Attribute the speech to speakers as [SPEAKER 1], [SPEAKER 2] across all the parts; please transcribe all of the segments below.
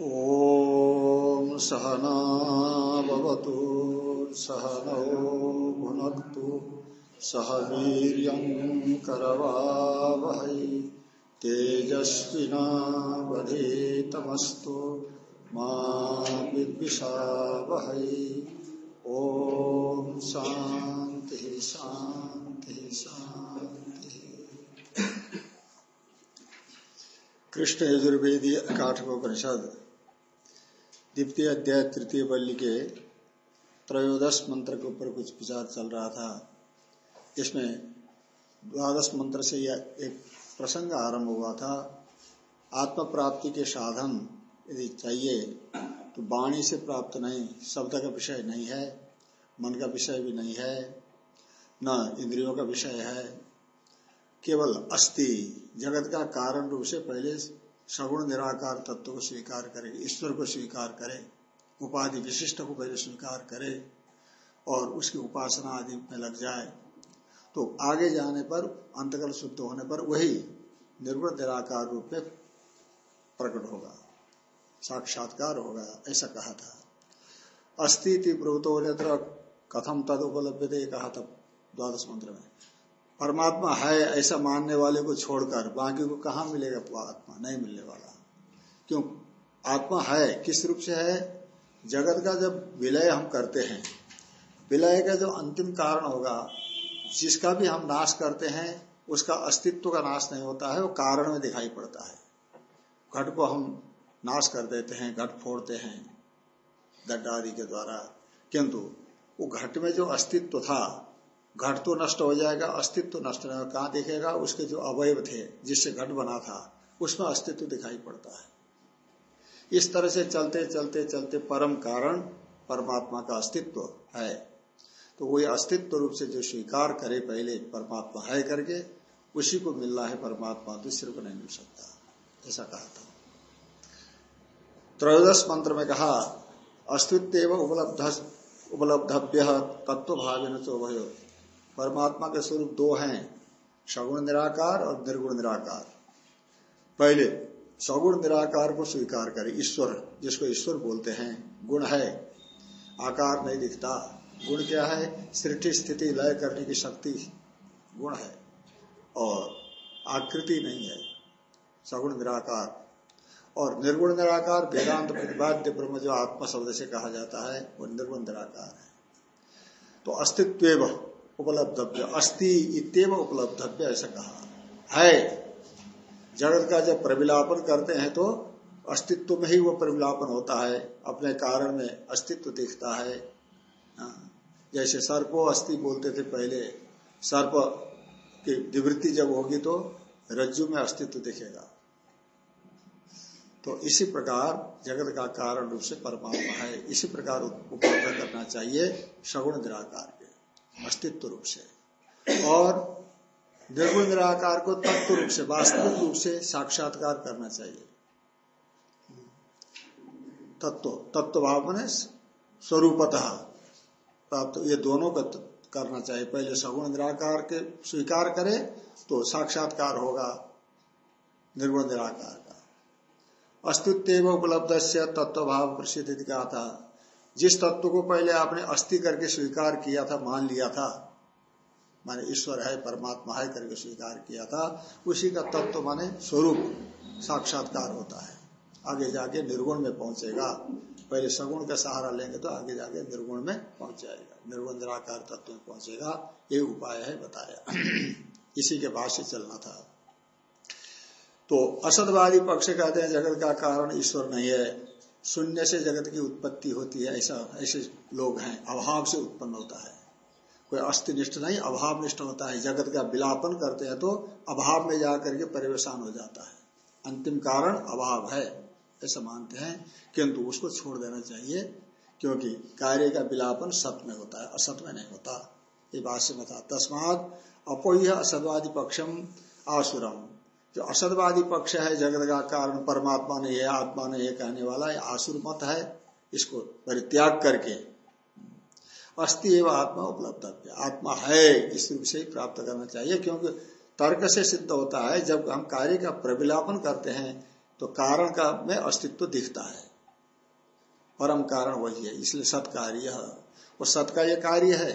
[SPEAKER 1] ॐ सहनावतु सहनौ भुनक्तु, सह वीर्यं करवावहै, तेजस्विनावधीतमस्तु मा विद्विषावहै। ॐ शान्तिः शान्तिः शान्तिः। कृष्ण यजुर्वेदी काठकोपनिषद द्वितीय अध्याय तृतीय बल्ली के त्रयोदश मंत्र के ऊपर कुछ विचार चल रहा था। इसमें द्वादश मंत्र से यह एक प्रसंग आरंभ हुआ था। आत्म प्राप्ति के साधन यदि चाहिए तो वाणी से प्राप्त नहीं, शब्द का विषय नहीं है, मन का विषय भी नहीं है, न इंद्रियों का विषय है। केवल अस्थि, जगत का कारण रूप से पहले सगुण निराकार तत्व को स्वीकार करे, ईश्वर को स्वीकार करे, उपाधि विशिष्ट को पहले स्वीकार करे और उसकी उपासना आदि में लग जाए। तो आगे जाने पर अंतकल शुद्ध होने पर वही निर्गुण निराकार रूप में प्रकट होगा, साक्षात्कार होगा, ऐसा कहा था। अस्थिति ब्रवतो कथम तद उपलब्ध कहा था द्वादश मंत्र में। परमात्मा है, ऐसा मानने वाले को छोड़कर बाकी को कहा मिलेगा आत्मा? नहीं मिलने वाला। क्यों? आत्मा है, किस रूप से है? जगत का जब विलय हम करते हैं, विलय का जो अंतिम कारण होगा, जिसका भी हम नाश करते हैं, उसका अस्तित्व का नाश नहीं होता है, वो कारण में दिखाई पड़ता है। घट को हम नाश कर देते हैं, घट फोड़ते हैं गड्ढा के द्वारा। किंतु, वो घट में जो अस्तित्व था घट तो नष्ट हो जाएगा, अस्तित्व तो नष्ट नहीं कहा दिखेगा? उसके जो अवयव थे, जिससे घट बना था, उसमें अस्तित्व दिखाई पड़ता है। इस तरह से चलते चलते चलते परम कारण परमात्मा का अस्तित्व है। तो वो अस्तित्व रूप से जो स्वीकार करे पहले परमात्मा है करके, उसी को मिलना है परमात्मा दूसरे को नहीं मिल सकता। ऐसा कहा था। त्रयोदश मंत्र में कहा, अस्तित्व उपलब्ध उपलब्धव्य तत्व भाव चौभयो परमात्मा के स्वरूप दो हैं, सगुण निराकार और निर्गुण निराकार। पहले, सगुण निराकार को स्वीकार करे, ईश्वर, जिसको ईश्वर बोलते हैं, गुण है, आकार नहीं दिखता। गुण क्या है? सृष्टि स्थिति लय करने की शक्ति, गुण है, और आकृति नहीं है, सगुण निराकार। और निर्गुण निराकार, वेदांत प्रतिपाद्य ब्रह्म जो आत्मा शब्द से कहा जाता है, वो निर्गुण निराकार है। तो अस्तित्व उपलब्धव्य अस्थि इतव उपलब्धव्य ऐसा कहा। है। जगत का जब प्रविलापन करते हैं तो अस्तित्व में ही वो प्रविलापन होता है अपने कारण में अस्तित्व दिखता है। हाँ, जैसे सर्पो अस्थि बोलते थे पहले सर्प की निवृत्ति जब होगी तो रज्जु में अस्तित्व दिखेगा। तो इसी प्रकार जगत का कारण रूप से परमात्मा है इसी प्रकार उपलब्ध करना चाहिए सगुण निराकार अस्तित्व रूप से। और निर्गुण निराकार को तत्व रूप से, वास्तविक रूप से साक्षात्कार करना चाहिए। तत्व तत्व भाव में स्वरूपतः प्राप्त, ये दोनों का करना चाहिए। पहले सगुण निराकार के स्वीकार करे तो साक्षात्कार होगा निर्गुण निराकार का। अस्तित्व उपलब्ध से तत्व भाव प्रसिद्ध कहा था। जिस तत्व को पहले आपने अस्थि करके स्वीकार किया था, मान लिया था, माने ईश्वर है, परमात्मा है करके स्वीकार किया था, उसी का तत्व माने स्वरूप साक्षात्कार होता है। आगे जाके निर्गुण में पहुंचेगा। पहले सगुण का सहारा लेंगे तो आगे जाके निर्गुण में पहुँच जाएगा। निर्गुण निराकार तत्व में पहुंचेगा। ये उपाय है बताया। इसी के बाद से चलना था। तो असदवादी पक्ष कहते हैं, जगत का कारण ईश्वर नहीं है। शून्य से जगत की उत्पत्ति होती है, ऐसा, ऐसे लोग हैं, अभाव से उत्पन्न होता है। कोई अस्थिनिष्ठ नहीं अभाव निष्ठ होता है। जगत का विलापन करते हैं तो अभाव में जाकर के परिवेशान हो जाता है। अंतिम कारण अभाव है, ऐसा मानते हैं, किंतु उसको छोड़ देना चाहिए, क्योंकि कार्य का विलापन सत में होता है असत में नहीं होता। ये बात से बता तस्मात अपोह असदवादी पक्षम आसुरम। जो असदवादी पक्ष है जगत का कारण परमात्मा ने है आत्मा ने है कहने वाला आसुर मत है, इसको परित्याग करके। अस्थि एवं आत्मा उपलब्ध आत्मा है, इस रूप से ही प्राप्त करना चाहिए, क्योंकि तर्क से सिद्ध होता है, जब हम कार्य का प्रविलापन करते हैं तो कारण का में अस्तित्व दिखता है। परम कारण वही है, इसलिए सत्कार्य। वो सत का ये कार्य है,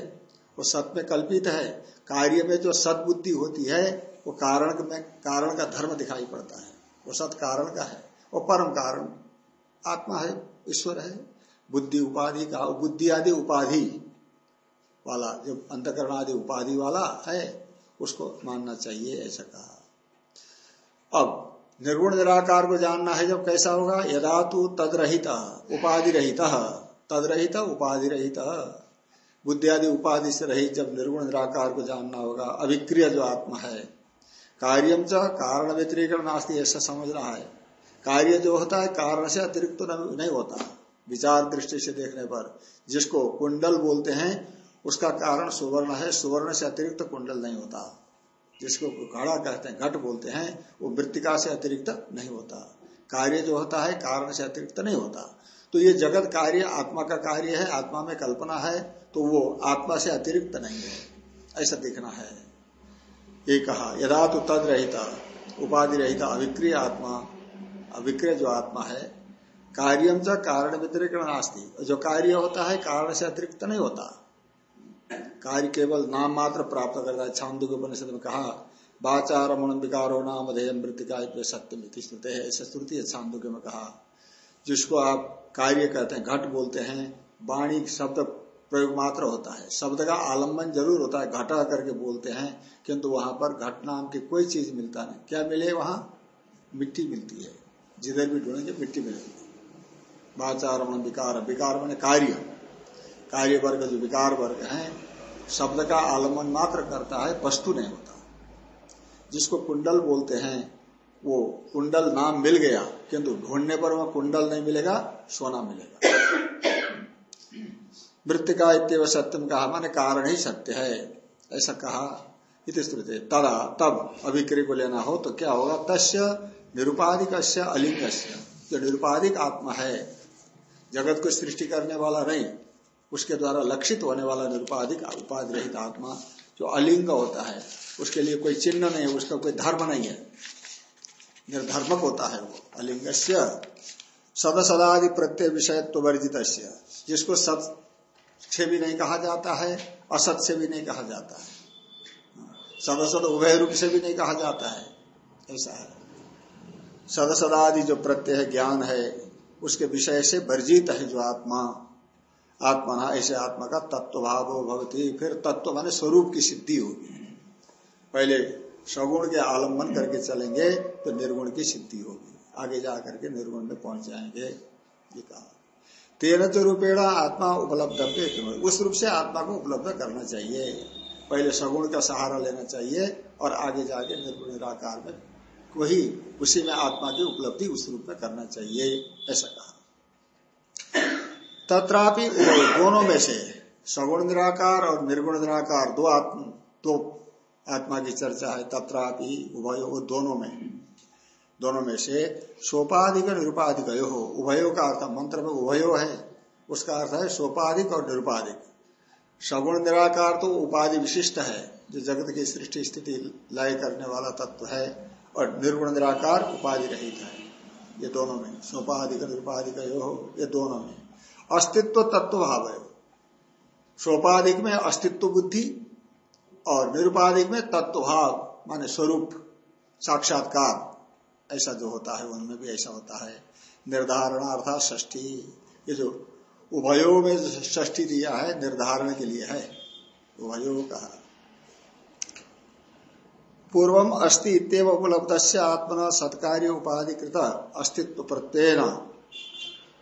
[SPEAKER 1] वो सत में कल्पित है। कार्य में जो सदबुद्धि होती है वो कारण में, कारण का धर्म दिखाई पड़ता है। वो सत कारण का है। वो परम कारण। आत्मा है, ईश्वर है। बुद्धि उपाधि का, बुद्धि आदि उपाधि वाला, जो अंतकरण आदि उपाधि वाला है, उसको मानना चाहिए, ऐसा कहा। अब, निर्गुण निराकार को जानना है जब कैसा होगा, यदा तू तदरहित, उपाधि रहित, तदरहित, उपाधि रहित। बुद्धि आदि उपाधि से रहित जब निर्गुण निराकार को जानना होगा, अभिक्रिय जो आत्मा है कार्यम च कारण व्यतिरिक्त नास्ती ऐसा समझना है। कार्य जो होता है, कारण से अतिरिक्त तो नहीं होता। विचार दृष्टि से देखने पर जिसको कुंडल बोलते हैं, उसका कारण सुवर्ण है। सुवर्ण से अतिरिक्त तो कुंडल नहीं होता। जिसको घड़ा कहते हैं, घट बोलते हैं, वो वृत्तिका से अतिरिक्त नहीं होता। कार्य जो होता है, कारण से अतिरिक्त नहीं होता। तो ये जगत कार्य, आत्मा का कार्य है, आत्मा में कल्पना है तो वो आत्मा से अतिरिक्त नहीं है। ऐसा देखना है। ये कहा यदा तो तद रहता उपाधि रहता अभिक्रिय आत्मा अभिक्रिय जो आत्मा है कार्यम च कारण व्यतिरिक्त नास्ती। जो कार्य होता है, कारण से अतिरिक्त नहीं होता। कार्य केवल नाम मात्र प्राप्त करता है छांदु के उपनिषद में कहा बाचार मन विकारो नाम अधेय मृतिका सत्य स्तुति है। ऐसे स्तुति है छांदुग्य में कहा। जिसको आप कार्य कहते हैं, घट बोलते हैं, वाणी शब्द प्रयोग मात्र होता है। शब्द का आलंबन ज़रूर होता है। घटा करके बोलते हैं, किंतु वहाँ पर घट नाम की कोई चीज़ मिलता नहीं। क्या मिले वहाँ? मिट्टी मिलती है। जिधर भी ढूंढेंगे, मिट्टी मिलेगी। बाचार मन विकार विकार मन कार्य। कार्य वर्ग जो विकार वर्ग है, शब्द का आलंबन मात्र करता है, वस्तु नहीं होता। जिसको कुंडल बोलते हैं, वो कुंडल नाम मिल गया, किंतु ढूँढने पर वह कुंडल नहीं मिलेगा, सोना मिलेगा। मृतिका इतव सत्यम कहा, माने कारण ही सत्य है। ऐसा कहा स्तुति तदा, तब अभिक्रिय को लेना हो तो क्या होगा? तस्य निरुपाधिक अलिंग जो निरुपाधिक आत्मा है, जगत को सृष्टि करने वाला नहीं, उसके द्वारा लक्षित होने वाला निरुपाधिक उपाधि रहित आत्मा जो अलिंग होता है, उसके लिए कोई चिन्ह नहीं है, उसका कोई धर्म नहीं है। निर्धर्मक होता है वो अलिंग सद सदादि प्रत्यय विषयत्व वर्जित जिसको सत से भी नहीं कहा जाता है, असत से भी नहीं कहा जाता है। सद उभय रूप से भी नहीं कहा जाता है। ऐसा है। सद सदादि जो प्रत्यय ज्ञान है, उसके विषय से वर्जित है जो आत्मा। आत्मा ना, ऐसे आत्मा का तत्व भाव भवती, फिर तत्व माने स्वरूप की सिद्धि होगी। पहले सगुण के आलंबन करके चलेंगे तो निर्गुण की सिद्धि होगी। आगे जा करके निर्गुण में पहुँच जाएँगे, ये कहा। तेरह जो रूपेणा आत्मा उपलब्ध उस रूप से आत्मा को उपलब्ध करना चाहिए। पहले सगुण का सहारा लेना चाहिए और आगे जाके निर्गुण निराकार में वही उसी में आत्मा की उपलब्धि उस रूप में करना चाहिए, ऐसा कहा। तथापि दोनों में से सगुण निराकार और निर्गुण निराकार, दो आत्मा दो आत्मा की चर्चा है तथापि उभयो दोनों में। दोनों में से सोपाधिक निरुपाधिक हो। उभयो का अर्थ मंत्र में उभयो है, उसका अर्थ है सोपाधिक और निरुपाधिक। सगुण निराकार तो उपाधि विशिष्ट है, जो जगत की सृष्टि स्थिति लय करने वाला तत्व है, और निर्गुण निराकार उपाधि रहित है। ये दोनों में, सोपाधिक निरुपाधिक हो ये दोनों में। अस्तित्व तत्व भाव है। सोपाधिक में अस्तित्व बुद्धि और निरुपाधिक में तत्वभाव माने स्वरूप, साक्षात्कार। ऐसा जो होता है, उनमें भी ऐसा होता है। निर्धारण अर्थात ष्ठी ये जो उभयो में ष्ठी दिया है, निर्धारण के लिए है। उभयो कहा पूर्वम अस्ति इतव उपलब्ध से आत्मना सत्कार्य उपाधि कृत अस्तित्व प्रत्यय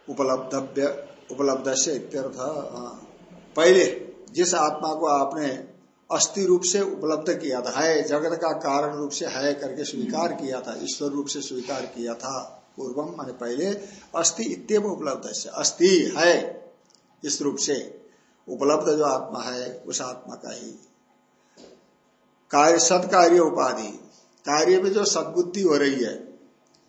[SPEAKER 1] उपलब्धव्य उपलब्ध से इत्यर्थ पहले जिस आत्मा को आपने अस्थि रूप से उपलब्ध किया था। है, जगत का कारण रूप से है करके स्वीकार किया था, ईश्वर रूप से स्वीकार किया था पूर्वम, माने पहले अस्थि इतव उपलब्ध है। अस्थि है इस रूप से। उपलब्ध जो आत्मा है, उस आत्मा का ही। कार्य, सत्कार्य उपाधि। कार्य में जो सदबुद्धि हो रही है,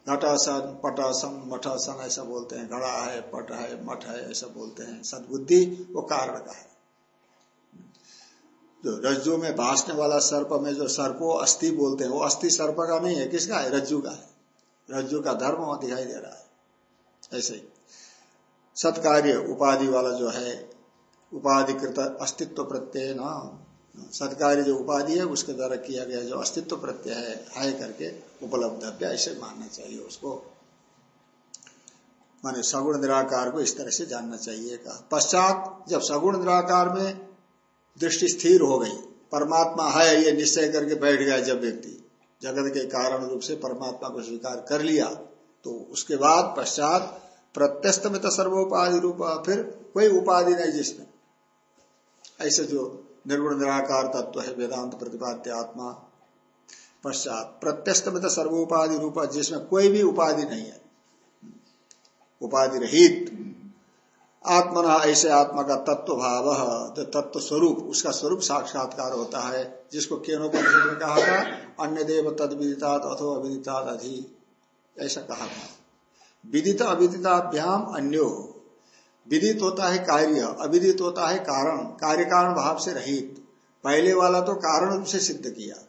[SPEAKER 1] घटासन, पटासन, मठासन, ऐसा बोलते हैं, घड़ा है, पट है, मठ है, ऐसा बोलते हैं। सदबुद्धि वो कारण का है। जो रज्जु में भाषने वाला सर्प में जो सर्पो अस्थि बोलते हैं। वो अस्थि सर्प का नहीं है, किसका है? रज्जु का है। रज्जु का धर्म वहाँ दिखाई दे रहा है। ऐसे ही। सत्कार्य उपाधि वाला जो है, उपाधिकृत अस्तित्व प्रत्यय न सत्कार्य जो उपाधि है, उसके द्वारा किया गया जो अस्तित्व प्रत्यय है, हाय करके उपलब्धव्य ऐसे मानना चाहिए उसको। माने सगुण निराकार को इस तरह से जानना चाहिए कहा। पश्चात जब सगुण निराकार में दृष्टि स्थिर हो गई। परमात्मा है, ये निश्चय करके बैठ गया जब व्यक्ति। जगत के कारण रूप से परमात्मा को स्वीकार कर लिया तो उसके बाद पश्चात प्रत्यस्त में तो सर्वोपाधि रूप, फिर कोई उपाधि नहीं जिसमें। ऐसे जो निर्गुण निराकार तत्व है, वेदांत प्रतिपाद्य आत्मा, पश्चात प्रत्यस्त में तो सर्वोपाधि रूप जिसमें कोई भी उपाधि नहीं है। उपाधि रहित आत्मना ऐसे आत्मा का तत्व भाव जो तत्व स्वरूप उसका स्वरूप साक्षात्कार होता है, जिसको केनोपनिषद में कहा था, अन्य देव तद अथो अविदितात अधि। ऐसा कहा था। विदित अविदिताभ्याम अन्यो। विदित होता है कार्य, अविदित होता है कारण। कार्य कारण भाव से रहित। पहले वाला तो कारण रूप से सिद्ध किया।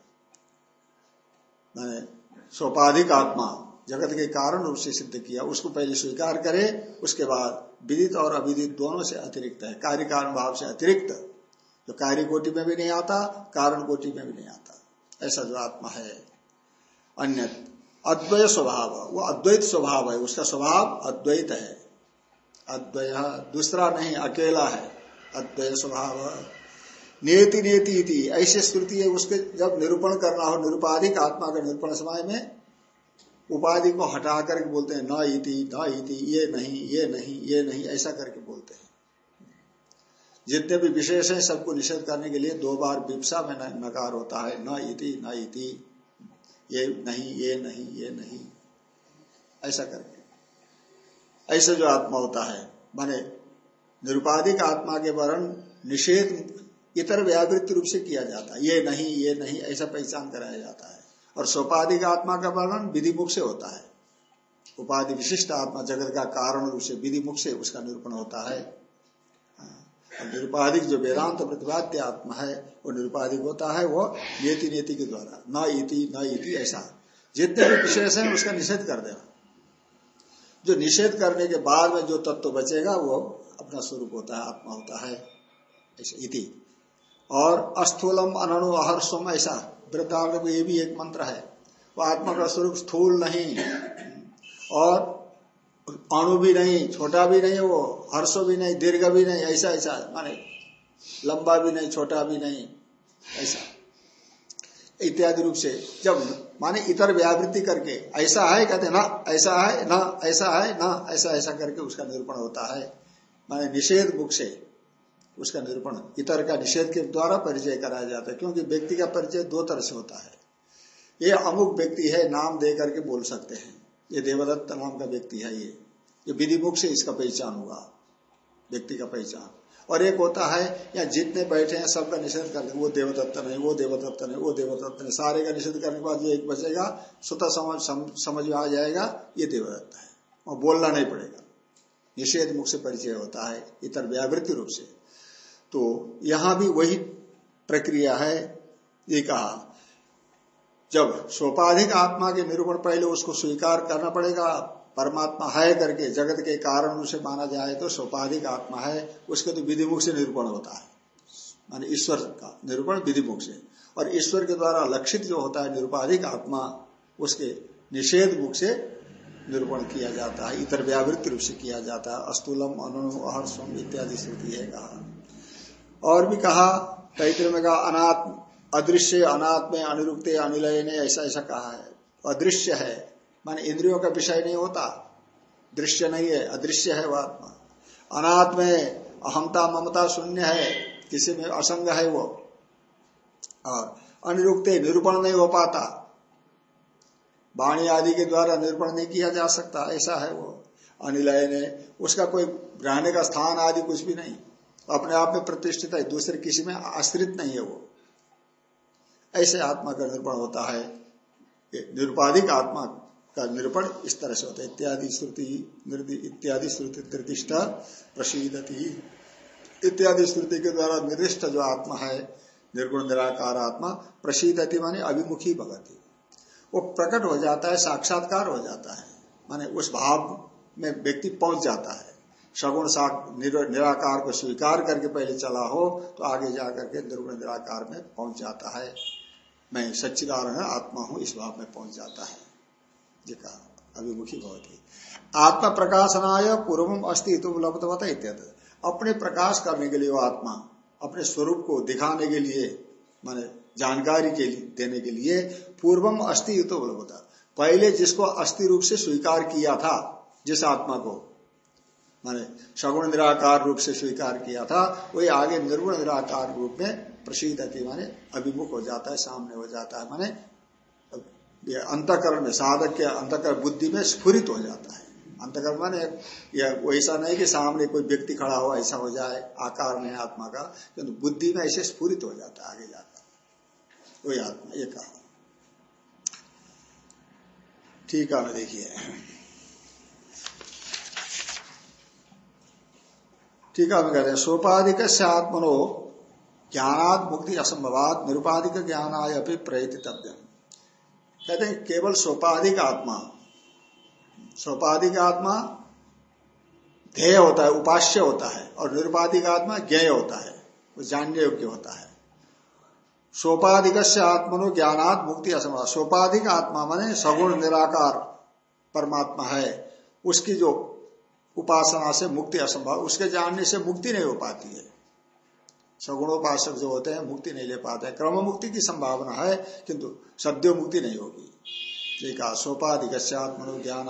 [SPEAKER 1] सोपाधिक आत्मा। जगत के कारण रूप से सिद्ध किया। उसको पहले स्वीकार करे, उसके बाद विदित और अविदित दोनों से अतिरिक्त है। कार्य कारण भाव से अतिरिक्त जो कार्य कोटि में भी नहीं आता, कारण कोटि में भी नहीं आता। ऐसा जो आत्मा है। अन्य अद्वैत स्वभाव, वो अद्वैत स्वभाव है। उसका स्वभाव अद्वैत है। अद्वय दूसरा नहीं, अकेला है। अद्वैत स्वभाव। नेति नेति ऐसी स्तुति है, उसके जब निरूपण करना हो, निरुपाधिक आत्मा का निरूपण समय में उपाधि को हटा करके बोलते हैं, न इति न इति ये नहीं ये नहीं ये नहीं, ऐसा करके बोलते हैं। जितने भी विशेष हैं, सबको निषेध करने के लिए दो बार विपसा में नकार होता है। न इति न इति ये नहीं ये नहीं ये नहीं, ऐसा करके। ऐसे जो आत्मा होता है, माने निरुपाधिक आत्मा के वर्ण निषेध इतर व्यावृत्त रूप से किया जाता है। ये नहीं ये नहीं, ऐसा पहचान कराया जाता है। और सोपाधिक आत्मा का वर्णन विधि मुख से होता है। उपाधि विशिष्ट आत्मा जगत का कारण रूप से विधि मुख से उसका निरूपण होता है। हाँ। निरुपाधिक जो वेदांत प्रतिपाद्य आत्मा है, वो निरुपाधिक होता है, वो नेति नेति के द्वारा। न इति न इति, ऐसा। जितने भी विशेष है, उसका निषेध कर देना। जो निषेध करने के बाद में जो तत्व बचेगा, वो अपना स्वरूप होता है, आत्मा होता है। ऐसा इति। और अस्थूलम अनु अहर्षम, ऐसा। वृद्धार्थ को ये भी एक मंत्र है। वो आत्मा का स्वरूप स्थूल नहीं, और अणु भी नहीं, छोटा भी नहीं, वो हर्षो भी नहीं, दीर्घ भी नहीं, ऐसा ऐसा, माने लंबा भी नहीं, छोटा भी नहीं, ऐसा। इत्यादि रूप से, जब, माने इतर व्यावृत्ति करके, ऐसा है, कहते ना, ऐसा है, ना, ऐसा है, ना, ऐसा ऐसा करके उसका निरूपण होता है। माने निषेध मुख से। उसका निरूपण, इतर का निषेध के द्वारा परिचय कराया जाता है, क्योंकि व्यक्ति का परिचय दो तरह से होता है। ये अमुक व्यक्ति है, नाम दे करके बोल सकते हैं। ये देवदत्त नाम का व्यक्ति है ये। ये विधि मुख से इसका पहचान हुआ, व्यक्ति का पहचान। और एक होता है या जितने बैठे हैं, सबका निषेध कर वो देवदत्त नहीं, वो देवदत्त नहीं, वो देवदत्त नहीं। सारे का निषेध करने के बाद जो एक बचेगा, स्वतः समझ समझ में आ जाएगा, ये देवदत्त है। और बोलना नहीं पड़ेगा। निषेध मुख से परिचय होता है, इतर व्यावृत्ति रूप से। तो यहाँ भी वही प्रक्रिया है, ये कहा। जब सोपाधिक आत्मा के निरूपण पहले उसको स्वीकार करना पड़ेगा, परमात्मा है करके, जगत के कारण उसे माना जाए तो सोपाधिक आत्मा है, उसके तो विधिमुख से निरूपण होता है। माने ईश्वर का निरूपण विधिमुख से। और ईश्वर के द्वारा लक्षित जो होता है निरूपाधिक आत्मा, उसके निषेध मुख से निरूपण किया जाता है, इतर व्यावृत्ति रूप से किया जाता है। अस्तुलम अनु अहर्षम इत्यादि श्रुति है कहा। और भी कहा तैत्र में कहा अनात्म अदृश्य अनात्म अनिरुक्त अनिलय ने ऐसा ऐसा कहा है। अदृश्य है। माने इंद्रियों का विषय नहीं होता। दृश्य नहीं है, अदृश्य है वह आत्मा। अनात्म अहमता ममता शून्य है। किसी में असंग है वो। और अनिरुक्त, निरूपण नहीं हो पाता। वाणी आदि के द्वारा निरूपण नहीं किया जा सकता, ऐसा है वो। अनिलय ने उसका कोई रहने का स्थान आदि कुछ भी नहीं। अपने आप में प्रतिष्ठित है, दूसरे किसी में आश्रित नहीं है वो। ऐसे आत्मा का निरूपण होता है निरुपाधिक आत्मा का निरूपण इस तरह से होता है। इत्यादि श्रुति इत्यादि श्रुति निर्दिष्ट प्रसिद्धति इत्यादि श्रुति के द्वारा निर्दिष्ट जो आत्मा है, निर्गुण निराकार आत्मा प्रसिद्धति माने अभिमुखी भगती वो प्रकट हो जाता है, साक्षात्कार हो जाता है। माने उस भाव में व्यक्ति पहुँच जाता है। सगुण निराकार को स्वीकार करके पहले चला हो तो आगे जाकर के निर्गुण निराकार में पहुँच जाता है। मैं सच्चिदारण आत्मा हूँ, इस भाव में पहुँच जाता है। जी कहा, अभिमुखी ही। आत्मा प्रकाशनाय पूर्वम अस्तित्व उपलब्धवता इत्यादि अपने प्रकाश करने के लिए वो आत्मा, अपने स्वरूप को दिखाने के लिए, माने जानकारी के लिए, देने के लिए पूर्वम अस्थि तो उपलब्धता पहले जिसको अस्थि रूप से स्वीकार किया था, जिस आत्मा को माने सगुण निराकार रूप से स्वीकार किया था, वही आगे निर्गुण निराकार रूप में प्रसिद्ध थी, माने अभिमुख हो जाता है, सामने हो जाता है, माने ये अंतकरण में, साधक के अंतकरण बुद्धि में स्फुरित हो जाता है। अंतकरण माने यह ऐसा नहीं कि सामने कोई व्यक्ति खड़ा हो, ऐसा हो जाए, आकार में आत्मा का, किंतु तो बुद्धि में ऐसे स्फुरित हो जाता है, आगे जाकर वही आत्मा, ये कहा। ठीक है, देखिए। ठीक है कहते हैं, सोपाधिक से आत्मनो ज्ञानाद मुक्ति असंभवात निरुपाधिक ज्ञान आय अपनी प्रयतितव्य कहते हैं, केवल सोपाधिक आत्मा सोपाधिक आत्मा ध्येय होता है, उपास्य होता है, और निरुपाधिक आत्मा ज्ञेय होता है, वो जानने योग्य होता है। सोपाधिक से आत्मनो ज्ञानात मुक्ति असंभव सोपाधिक आत्मा माने सगुण निराकार परमात्मा है, उसकी जो उपासना से मुक्ति असंभव, उसके जानने से मुक्ति नहीं हो पाती है। सगुणोपासक जो होते हैं, मुक्ति नहीं ले पाते हैं। क्रम मुक्ति की संभावना है, किंतु सद्यो मुक्ति नहीं होगी। ठीक है सोपाधिक मनो ज्ञान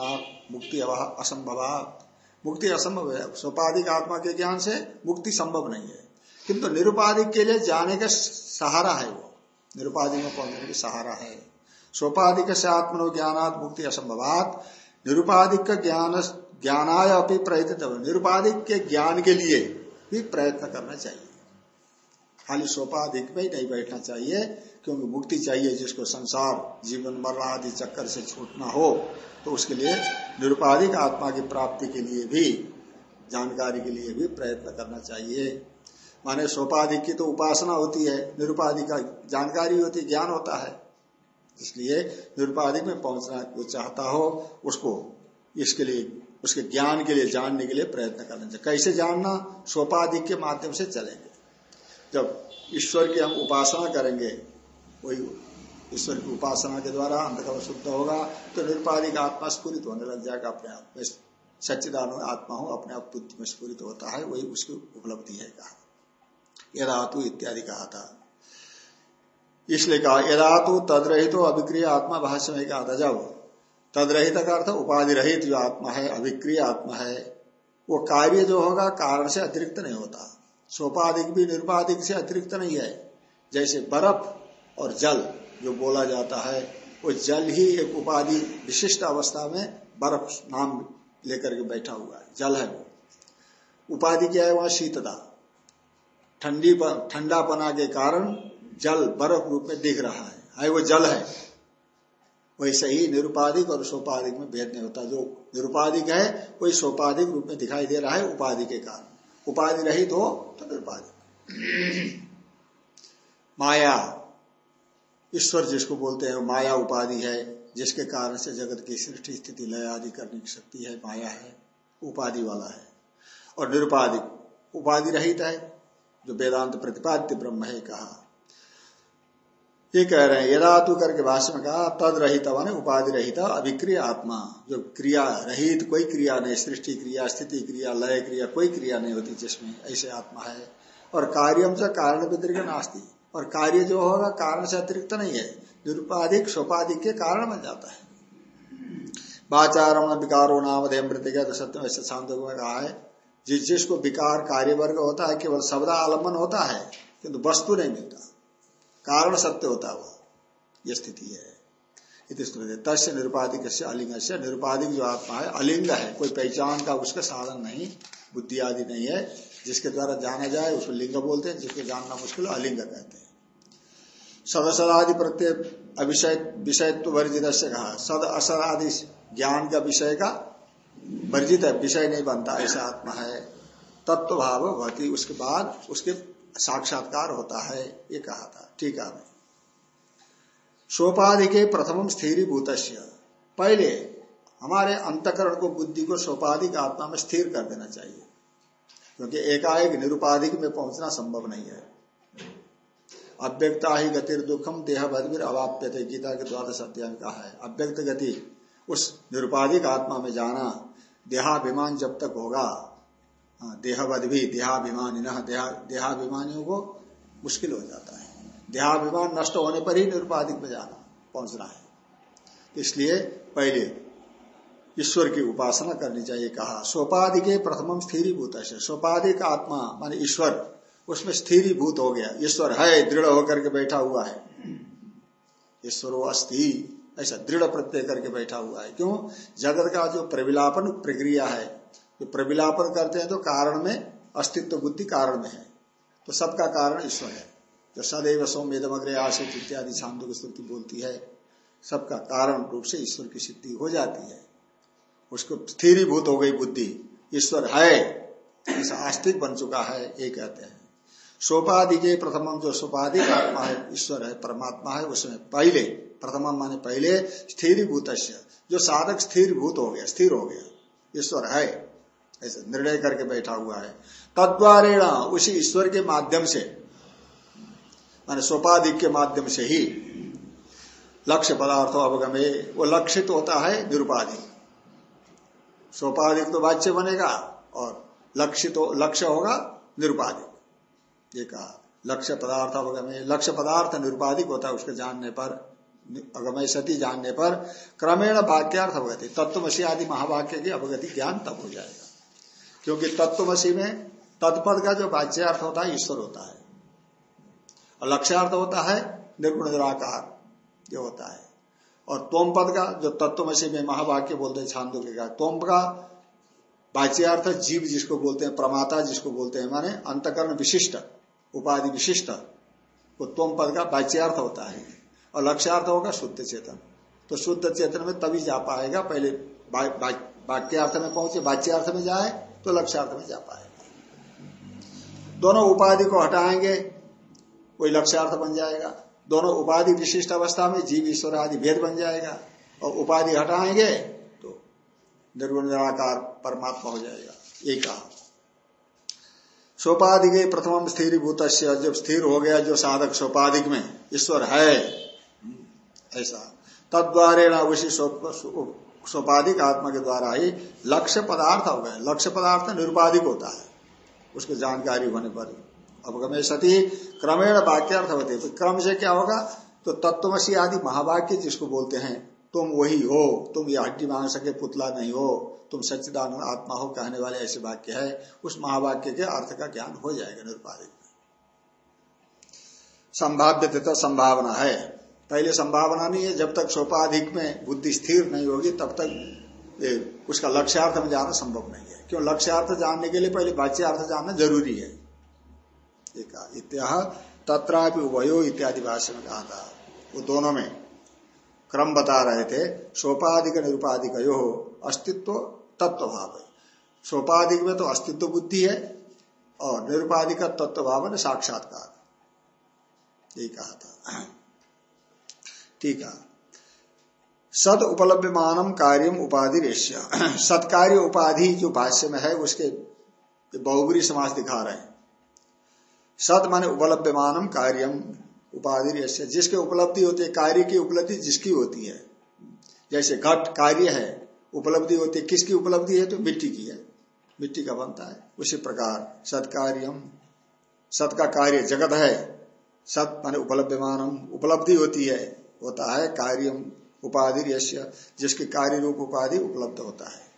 [SPEAKER 1] मुक्ति असंभव मुक्ति असंभव है। सोपाधिक आत्मा के ज्ञान से मुक्ति संभव नहीं है। किंतु निरुपाधिक के लिए जाने का सहारा है वो। निरुपाधिक में पहुँचने का सहारा है? सोपाधिक से आत्मनो ज्ञानात, मुक्ति असंभवात। निरुपाधिक का ज्ञान ज्ञानाय अपनी प्रयत्न निरुपाधिक के ज्ञान के लिए भी प्रयत्न करना चाहिए। खाली सोपाधिक में ही नहीं बैठना चाहिए, क्योंकि मुक्ति चाहिए जिसको संसार, जीवन मरण आदि चक्कर से छूटना हो तो उसके लिए निरुपाधिक आत्मा की प्राप्ति के लिए भी, जानकारी के लिए भी प्रयत्न करना चाहिए। माने सोपाधिक की तो उपासना होती है, निरुपाधिक का जानकारी होती, ज्ञान होता है। इसलिए निरुपाधिक में पहुँचना, जो चाहता हो, उसको इसके लिए उसके ज्ञान के लिए, जानने के लिए प्रयत्न करना चाहिए। कैसे जानना? सोपाधिक के माध्यम से चलेंगे। जब ईश्वर की हम उपासना करेंगे, वही ईश्वर की उपासना के द्वारा अंधकर्म शुद्ध होगा तो निरुपाधिक आत्मा स्फूरित होने लग जाएगा अपने आप में। सच्चिदान आत्मा हो, अपने आप बुद्धि में स्फूरित होता है, वही उसकी उपलब्धि है कहा। यदातु इत्यादि कहा था। इसलिए कहा यदातु तदरहित तो अभिक्रिय आत्मा भाष्य में कहा था जब तदरहित का अर्थ उपाधि रहित जो आत्मा है, अभिक्रिय आत्मा है, वो कार्य जो होगा कारण से अतिरिक्त नहीं होता। सोपाधिक भी निरुपाधिक से अतिरिक्त नहीं है। जैसे बर्फ़ और जल जो बोला जाता है, वो जल ही एक उपाधि विशिष्ट अवस्था में बर्फ़ नाम लेकर के बैठा हुआ है। जल है वो। उपाधि क्या है? वहाँ शीतता। ठंडी ठंडा पना के कारण जल बर्फ़ रूप में दिख रहा है। है वो जल है। वैसे ही निरुपाधिक और सोपाधिक में भेद नहीं होता। जो निरुपाधिक है, वही सोपाधिक रूप में दिखाई दे रहा है उपाधि के कारण। उपाधि रहित हो तो निरुपाधिक। माया। ईश्वर जिसको बोलते हैं माया उपाधि है, जिसके कारण से जगत की सृष्टि, स्थिति, लय आदि करने की शक्ति है, माया है, उपाधि वाला है। और निरुपाधिक, उपाधि रहित है, जो वेदांत प्रतिपाद्य ब्रह्म है, कहा। ये कह रहे हैं, यदा तू करके भाष्य में कहा तद रहित मान उपाधि रहित अभिक्रिय आत्मा। जो क्रिया रहित, कोई क्रिया नहीं, सृष्टि क्रिया, स्थिति क्रिया, लय क्रिया, कोई क्रिया नहीं होती जिसमें ऐसे आत्मा है। और कार्यम से कारण व्यतिरिक्त नास्ती। और कार्य जो होगा, कारण से अतिरिक्त नहीं है। निरुपाधिक, सोपाधिक के कारण बन जाता है। बाचारम विकारो नाम मृत्यु सत्य ऐसे शांत में कहा है, जिस जिसको विकार कार्य वर्ग होता है, केवल शब्द आलंबन होता है, किंतु वस्तु नहीं मिलता। कारण सत्य होता वो ये स्थिति है। तस्य निरुपाधिक से अलिंग से निरुपाधिक जो आत्मा है, अलिंग है। कोई पहचान का उसका साधन नहीं, बुद्धि आदि नहीं है। जिसके द्वारा जाना जाए, उसको लिंग बोलते हैं। जिसको जानना मुश्किल अलिंग कहते हैं। सदसदादि प्रत्यय अभिषय विषयत्व वर्जित से कहा, सद असद आदि ज्ञान का विषय का वर्जित है। विषय नहीं बनता, ऐसा आत्मा है। तत्व भाव भती उसके बाद उसके साक्षात्कार होता है, ये कहा था। ठीक है सोपाधि के प्रथम स्थिर भूत पहले हमारे अंतकरण को बुद्धि को सोपाधिक आत्मा में स्थिर कर देना चाहिए, क्योंकि एकाएक निरुपाधिक में पहुँचना संभव नहीं है। अव्यक्ता ही गतिर दुखम देह बदवीर अवाप्य थे, गीता के द्वारा में कहा है। अव्यक्त गति, उस निरुपाधिक आत्मा में जाना, देहाभिमान जब तक होगा देहवद भी देहाभिमानी न देहाभिमानियों को मुश्किल हो जाता है। देहाभिमान नष्ट होने पर ही निरुपाधिक में जाना, पहुँचना है। इसलिए पहले ईश्वर की उपासना करनी चाहिए, कहा, सोपाधि के प्रथम स्थिरी भूत है। सोपाधिक आत्मा, माने ईश्वर, उसमें स्थिरी भूत हो गया। ईश्वर है, दृढ़ होकर के बैठा हुआ है। ईश्वर अस्थि ऐसा दृढ़ प्रत्यय करके बैठा हुआ है। क्यों? जगत का जो प्रविलापन प्रक्रिया है जो प्रविलापन करते हैं तो कारण में, अस्तित्व बुद्धि कारण में है। तो सबका कारण ईश्वर है। जो सदैव सोमेदमग्रे आशित इत्यादि छांदो की स्तुति बोलती है, सबका कारण रूप से ईश्वर की सिद्धि हो जाती है। उसको स्थिरीभूत हो गई बुद्धि। ईश्वर है ऐसा आस्तिक बन चुका है, ये कहते हैं। सोपाधि के प्रथम जो सोपाधिक आत्मा है, ईश्वर है, परमात्मा है, उसमें पहले प्रथम माने पहले स्थिर भूत जो साधक स्थिर भूत हो गया, स्थिर हो गया, ईश्वर है। ऐसे निर्णय करके बैठा हुआ है। तद्वारेण उसी ईश्वर के माध्यम से, माने सोपाधिक के माध्यम से ही लक्ष्य पदार्थ अवगमे, वो लक्षित होता है निरुपाधिक सोपाधिक तो वाच्य बनेगा और लक्षित तो लक्ष्य होगा निरुपाधिक। ये कहा, लक्ष्य पदार्थ अवगमे, लक्ष्य पदार्थ निरुपाधिक होता है उसके जानने पर अगमय सती जानने पर, क्रमेण वाक्यार्थ अवगति, तत्वमसी आदि महावाक्य की अवगति ज्ञान तब हो जाएगा। क्योंकि तत्वसी में तत्पद का जो बाच्यार्थ होता है, ईश्वर होता है। और लक्ष्यार्थ होता है निर्गुण निराकार ये होता है। और तोम पद का जो तत्वमसी में महावाक्य बोलते हैं, छांदो का तोम का वाच्यार्थ जीव जिसको बोलते हैं, प्रमाता जिसको बोलते हैं, माने अंतकरण विशिष्ट, उपाधि विशिष्ट, वो तोम पद का बाच्यार्थ होता है। और लक्ष्यार्थ होगा शुद्ध चेतन। तो शुद्ध चेतन में तभी जा पाएगा, पहले वाक्यार्थ में पहुँचे, वाच्यार्थ में जाए तो लक्ष्यार्थ में जा पाएगा दोनों उपाधि को हटाएँगे, कोई लक्ष्यार्थ बन जाएगा। दोनों उपाधि विशिष्ट अवस्था में जीव, ईश्वर आदि भेद बन जाएगा। और उपाधि हटाएँगे तो निर्गुण निराकार परमात्मा हो जाएगा। ये कहा। सोपाधि के प्रथम स्थिर भूत जब स्थिर हो गया, जो साधक सोपाधिक में ईश्वर है। ऐसा। तद्वारे न उसी सोपाधिक आत्मा के द्वारा ही लक्ष्य पदार्थ हो गए। लक्ष्य पदार्थ निरुपाधिक होता है। उसकी जानकारी होने पर अवगमे सती क्रमेण वाक्यार्थ होते तो क्रम से क्या होगा? तो तत्वसी आदि महावाक्य जिसको बोलते हैं, तुम वही हो, तुम ये हड्डी मांग सके पुतला नहीं हो, तुम सच्चिदानंद आत्मा हो कहने वाले ऐसे वाक्य है, उस महावाक्य के अर्थ का ज्ञान हो जाएगा निरुपाधिक। संभाव्य संभावना है। पहले संभावना नहीं है, जब तक सोपाधिक में बुद्धि स्थिर नहीं होगी, तब तक उसका लक्ष्यार्थ में जाना संभव नहीं है। क्यों? लक्ष्यार्थ जानने के लिए पहले बाच्यार्थ जानना ज़रूरी है। तत्रापि उभयो इत्यादि भाषा में कहा था। वो दोनों में क्रम बता रहे थे। सोपाधिक निरुपाधिक यो अस्तित्व तत्व भाव सोपाधिक में तो अस्तित्व बुद्धि है और निरुपाधिक तत्व भाव ने साक्षात्कार। ये कहा था। है सद उपलब्ध मानम कार्यम उपाधि रेश्य सत्कार्य उपाधि जो भाष्य में है, उसके बहुबरी समाज दिखा रहे हैं। सद माने उपलब्धमानम कार्यम उपाधि जिसके उपलब्धि होती है, कार्य की उपलब्धि जिसकी होती है। जैसे घट कार्य है, उपलब्धि होती है, किसकी उपलब्धि है तो मिट्टी की है। मिट्टी का बनता है, उसी प्रकार सत्कार्यम सत का कार्य जगत है। सत माने उपलब्धमानम उपलब्धि होती है। होता है, कार्यम उपाधि जिसके कार्य रूप उपाधि उपलब्ध होता है।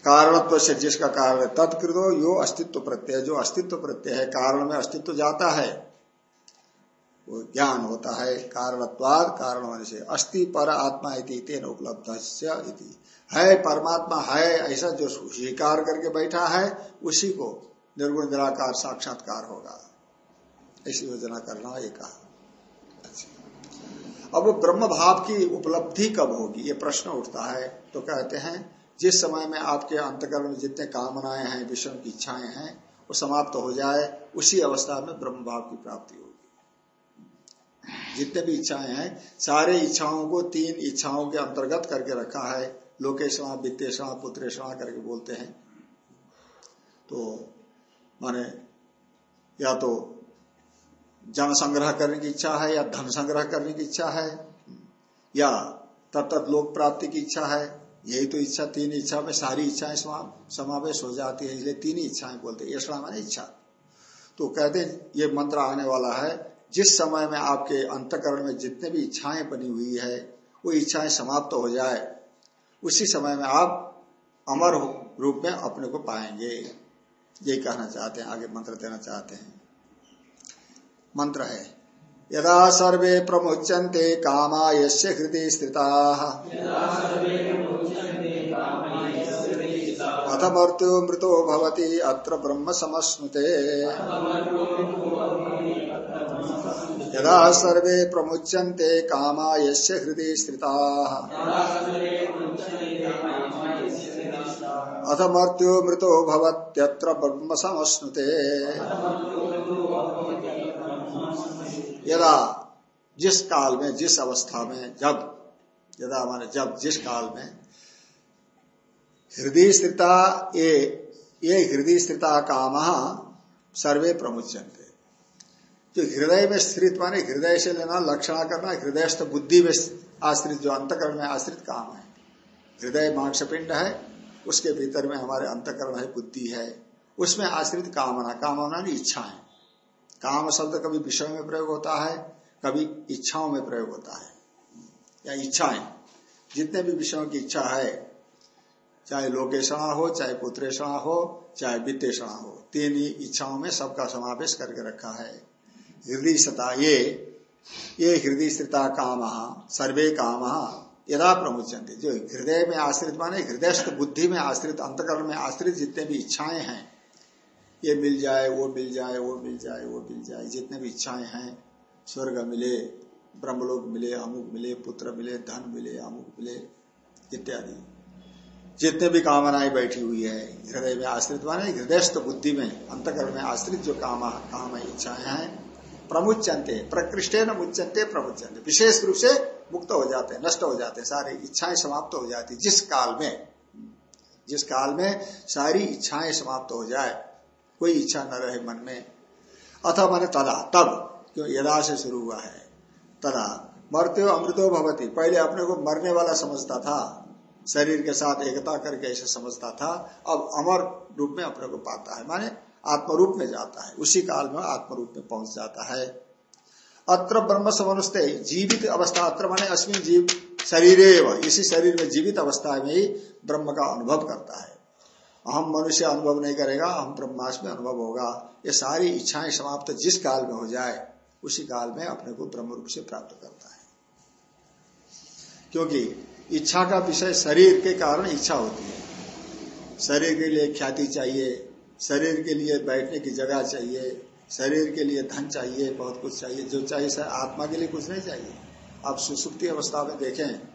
[SPEAKER 1] कारणत्व से जिसका कारण है तत्कृतो यो अस्तित्व प्रत्यय, जो अस्तित्व प्रत्यय है, कारण में अस्तित्व जाता है, वो ज्ञान होता है, कारणत्वाद, कारण होने से अस्थि पर आत्मा तेन उपलब्ध है, परमात्मा है, ऐसा जो स्वीकार करके बैठा है, उसी को निर्गुण निराकार साक्षात्कार होगा। ऐसी योजना करना एक कहा। अच्छा। अब वो ब्रह्म भाव की उपलब्धि कब होगी? ये प्रश्न उठता है। तो कहते हैं, जिस समय में आपके अंतकरण में जितने कामनाएँ हैं विषम की इच्छाएँ हैं, वो समाप्त तो हो जाए, उसी अवस्था में ब्रह्म भाव की प्राप्ति होगी। जितने भी इच्छाएँ हैं, सारे इच्छाओं को तीन इच्छाओं के अंतर्गत करके रखा है। लोकेशवा, वित्तेशवा, पुत्रेशवा करके बोलते हैं। तो माने, या तो जन संग्रह करने की इच्छा है या धन संग्रह करने की इच्छा है या तत्त लोक प्राप्ति की इच्छा है, यही तो इच्छा, तीन इच्छा में सारी इच्छाएँ समावेश हो जाती है, इसलिए तीन इच्छाएँ बोलते हैं। ये माने इच्छा। तो कहते ये मंत्र आने वाला है, जिस समय में आपके अंतकरण में जितने भी इच्छाएँ बनी हुई है, वो इच्छाएँ समाप्त तो हो जाए, उसी समय में आप अमर रूप में अपने को पाएँगे। यही कहना चाहते हैं, आगे मंत्र देना चाहते हैं। मंत्र है। यदा सर्वे प्रमुच्यन्ते कामा यस्य हृदय स्थिता। अथ मृत्यु मृतो भवति, अत्र ब्रह्म समस्नुते यदा सर्वे प्रमुच्यन्ते कामा यस्य हृदय स्थिता। अथ मृत्यु मृतो भवत्यत्र ब्रह्म समश्नुते यदा जिस काल में, जिस अवस्था में, जब, यदा माने जब, जिस काल में, हृदय स्थिता ये ये हृदय स्थिता काम सर्वे प्रमुचंते जो हृदय में स्थित माने हृदय से लेना लक्षणा करना हृदय हृदयस्थ बुद्धि में आश्रित, जो अंतकरण में आश्रित काम है। हृदय मांस पिंड है, उसके भीतर में हमारे अंतकरण है, बुद्धि है, उसमें आश्रित कामना कामना इच्छा है काम शब्द कभी विषय में प्रयोग होता है, कभी इच्छाओं में प्रयोग होता है, या इच्छाएँ। जितने भी विषयों की इच्छा है, चाहे लोकेशणा हो, चाहे पुत्रेषणा हो, चाहे वित्तेषणा हो, तीन ही इच्छाओं में सबका समावेश करके रखा है। हृदय सता ये ये हृदय स्थिता काम, सर्वे काम, यदा प्रमुचंते जो हृदय में आश्रित माने, हृदयस्थ बुद्धि में आश्रित, अंतकरण में आश्रित जितने भी इच्छाएँ हैं ये मिल जाए, वो मिल जाए, वो मिल जाए, वो मिल जाए। जितने भी इच्छाएँ हैं, स्वर्ग मिले, ब्रह्मलोक मिले, अमुक मिले, पुत्र मिले, धन मिले, अमुक मिले, इत्यादि। जितने भी कामनाएँ बैठी हुई है, हृदय में आश्रित माने, हृदयस्थ बुद्धि में, अंतकरण में आश्रित जो काम काम इच्छाएँ हैं प्रमुचंते प्रकृष्टे न मुचंते प्रमुचंते विशेष रूप से मुक्त हो जाते हैं नष्ट हो जाते हैं सारी इच्छाएँ समाप्त हो जाती। जिस काल में, जिस काल में सारी इच्छाएँ समाप्त हो जाए कोई इच्छा न रहे मन में। अथवा माने तदा, तब क्यों यदा से शुरू हुआ है, तदा। मरते हो अमृतो भवती। पहले अपने को मरने वाला समझता था। शरीर के साथ एकता करके ऐसे समझता था। अब अमर रूप में अपने को पाता है। माने आत्मरूप में जाता है। उसी काल में आत्मरूप में पहुँच जाता है। अत्र ब्रह्म समनुस्ते जीवित अवस्था। अत्र माने अश्विन जीव शरीर इसी शरीर में जीवित अवस्था में ही ब्रह्म का अनुभव करता है। अहम मनुष्य अनुभव नहीं करेगा, हम ब्रह्मास में अनुभव होगा। ये सारी इच्छाएँ समाप्त जिस काल में हो जाए, उसी काल में अपने को ब्रह्म रूप से प्राप्त करता है। क्योंकि इच्छा का विषय शरीर के कारण इच्छा होती है। शरीर के लिए ख्याति चाहिए, शरीर के लिए बैठने की जगह चाहिए, शरीर के लिए धन चाहिए, बहुत कुछ चाहिए, जो चाहिए सर, आत्मा के लिए कुछ नहीं चाहिए। आप सुसुप्ति अवस्था में देखें,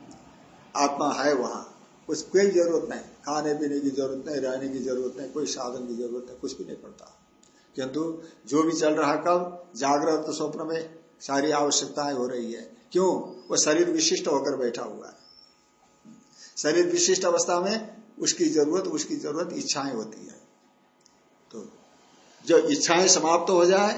[SPEAKER 1] आत्मा है वहाँ। कुछ कोई ज़रूरत नहीं। खाने पीने की ज़रूरत नहीं, रहने की ज़रूरत नहीं, कोई साधन की ज़रूरत नहीं, कुछ भी नहीं पड़ता। किंतु जो भी चल रहा कब जागृत स्वप्न में सारी आवश्यकताएँ हो रही है। क्यों? वो शरीर विशिष्ट होकर बैठा हुआ है। शरीर विशिष्ट अवस्था में उसकी ज़रूरत उसकी ज़रूरत इच्छाएँ होती है। तो जो इच्छाएँ समाप्त तो हो जाए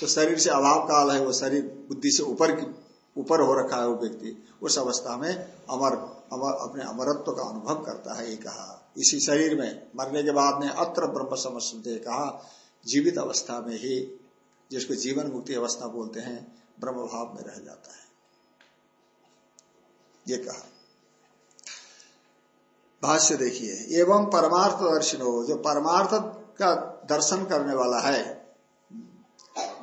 [SPEAKER 1] तो शरीर से अभाव काल है, वो शरीर बुद्धि से ऊपर ऊपर हो रखा है वो व्यक्ति। उस अवस्था में अमर अमर, अपने अमरत्व का अनुभव करता है, ये कहा। इसी शरीर में मरने के बाद में अत्र ब्रह्म समझते कहा, जीवित अवस्था में ही, जिसको जीवन मुक्ति अवस्था बोलते हैं ब्रह्म भाव में रह जाता है। ये कहा। भाष्य देखिए, एवं परमार्थ दर्शिनो जो परमार्थ का दर्शन करने वाला है,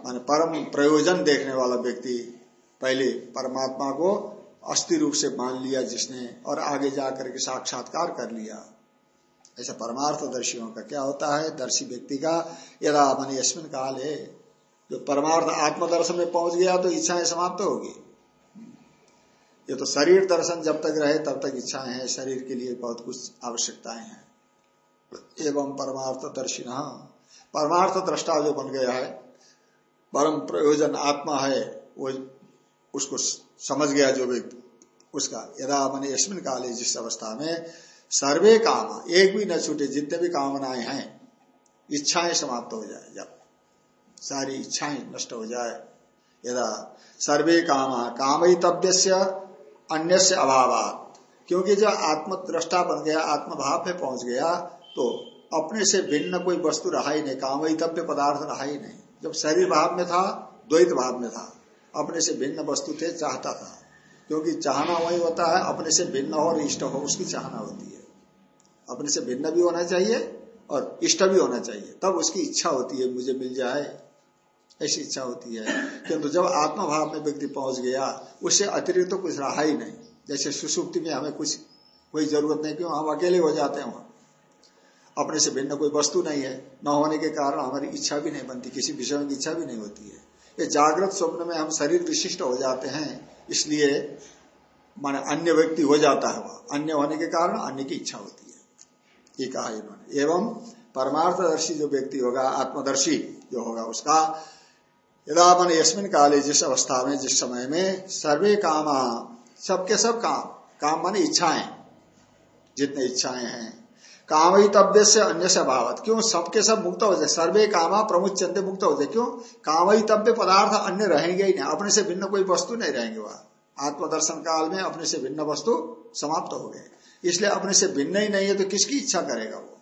[SPEAKER 1] मान परम प्रयोजन देखने वाला व्यक्ति, पहले परमात्मा को अस्थि रूप से मान लिया जिसने और आगे जाकर के साक्षात्कार कर लिया। ऐसा परमार्थ दर्शियों का क्या होता है? दर्शी व्यक्ति का, यदा मन यशमिन काल। है जो परमार्थ आत्मदर्शन में पहुँच गया तो इच्छाएँ समाप्त तो होगी ये तो शरीर दर्शन जब तक रहे तब तक इच्छाएँ हैं। शरीर के लिए बहुत कुछ आवश्यकताएँ हैं। एवं परमार्थ दर्शी परमार्थ दृष्टा जो बन गया है। परम प्रयोजन आत्मा है, वो उसको समझ गया जो व्यक्ति उसका, यदा मैंने यशमिन काले जिस अवस्था में सर्वे काम, एक भी न छूटे, जितने भी कामनाएँ हैं, इच्छाएँ समाप्त हो जाए, जब सारी इच्छाएँ नष्ट हो जाए, यदा सर्वे काम कामितव्य से अन्य से अभाव क्योंकि जब आत्मद्रष्टा बन गया, आत्मभाव में पहुँच गया तो अपने से भिन्न कोई वस्तु रहा ही नहीं, कामयितव्य पदार्थ रहा ही नहीं। जब शरीर भाव में था, द्वैत भाव में था अपने से भिन्न वस्तु थे, चाहता था। क्योंकि चाहना वही होता है, अपने से भिन्न हो और इष्ट हो, उसकी चाहना होती है। अपने से भिन्न भी होना चाहिए और इष्ट भी होना चाहिए। तब उसकी इच्छा होती है, मुझे मिल जाए। ऐसी इच्छा होती है। किंतु जब आत्मभाव में व्यक्ति पहुँच गया, उससे अतिरिक्त तो कुछ रहा ही नहीं। जैसे सुसुप्ति में हमें कुछ, कोई ज़रूरत नहीं, क्यों? हम अकेले हो जाते हैं वहाँ। अपने से भिन्न कोई वस्तु नहीं है। न होने के कारण हमारी इच्छा भी नहीं बनती, किसी विषय की इच्छा भी नहीं होती है। ये जागृत स्वप्न में हम शरीर विशिष्ट हो जाते हैं, इसलिए माने अन्य व्यक्ति हो जाता है वह। अन्य होने के कारण अन्य की इच्छा होती है। ये कहा इन्होंने एवं परमार्थदर्शी जो व्यक्ति होगा, आत्मदर्शी जो होगा, उसका यदा मन यशमिन काले जिस अवस्था में, जिस समय में सर्वे काम, सबके सब काम काम माने इच्छाएँ। जितने इच्छाएँ हैं कामयितव्य से अन्य से अभावत। क्यों? सबके सब मुक्त हो जाए। सर्वे कामा प्रमुख चंदे मुक्त हो जाए। क्यों? कामयितव्य पदार्थ अन्य रहेंगे ही नहीं। अपने से भिन्न कोई वस्तु नहीं रहेंगे वह। आत्मदर्शन काल में अपने से भिन्न वस्तु समाप्त हो गए। इसलिए अपने से भिन्न ही नहीं है तो किसकी इच्छा करेगा वो?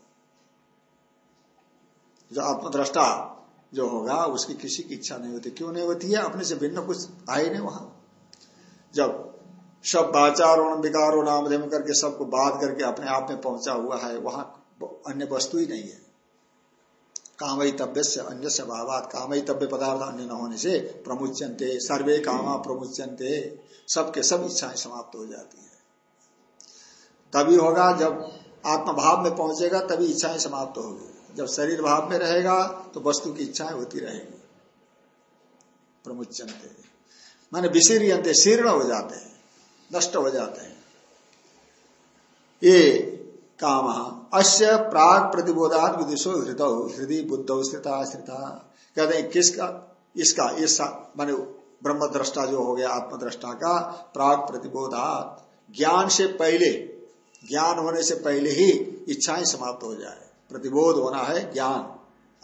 [SPEAKER 1] जो आत्मद्रष्टा जो होगा, उसकी किसी की इच्छा नहीं होती। क्यों नहीं होती? है अपने से भिन्न कुछ आए नहीं वहाँ। जब सब बाचारों, विकारो, नाम देव करके सबको बात करके अपने आप में पहुँचा हुआ है, वहाँ अन्य वस्तु ही नहीं है। कामई तब्य से अन्य से भावात तब्य पदार्थ अन्य न होने से प्रमुचनते सर्वे कामा प्रमुचनते सबके सब इच्छाएँ समाप्त हो जाती है। तभी होगा जब आत्मभाव में पहुंचेगा, तभी इच्छाएँ समाप्त होगी। जब शरीर भाव में रहेगा तो वस्तु की इच्छाएँ होती रहेगी। प्रमुचनते माने विशीर्यंते शीर्ण हो जाते हैं। नष्ट हो जाते हैं। ये काम अश्य प्राग प्रतिबोधात विदुषो हृदय हृदय बुद्ध स्थिता स्थिता। कहते हैं, किसका, इसका, इस माने ब्रह्म दृष्टा जो हो गया, आत्मद्रष्टा का प्राग प्रतिबोधात। ज्ञान से पहले, ज्ञान होने से पहले ही इच्छाएँ समाप्त हो जाए। प्रतिबोध होना है ज्ञान।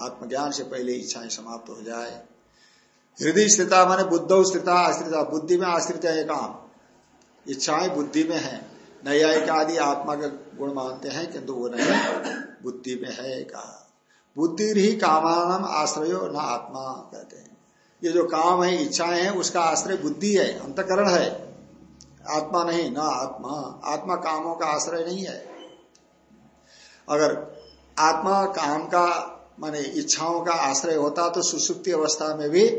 [SPEAKER 1] आत्मज्ञान से पहले इच्छाएँ समाप्त हो जाए। हृदय स्थिता माने बुद्ध स्थिता आश्रिता बुद्धि में आश्रित है काम। इच्छाएँ बुद्धि में है। न्यायिक आदि आत्मा का गुण मानते हैं किंतु वो नहीं। बुद्धि में है कहा बुद्धि ही कामान आश्रय न आत्मा कहते हैं। ये जो काम है, इच्छाएँ हैं, उसका आश्रय बुद्धि है, अंतकरण है। आत्मा नहीं, ना आत्मा। आत्मा कामों का आश्रय नहीं है। अगर आत्मा काम का, माने इच्छाओं का आश्रय होता तो सुसुप्ति अवस्था में भी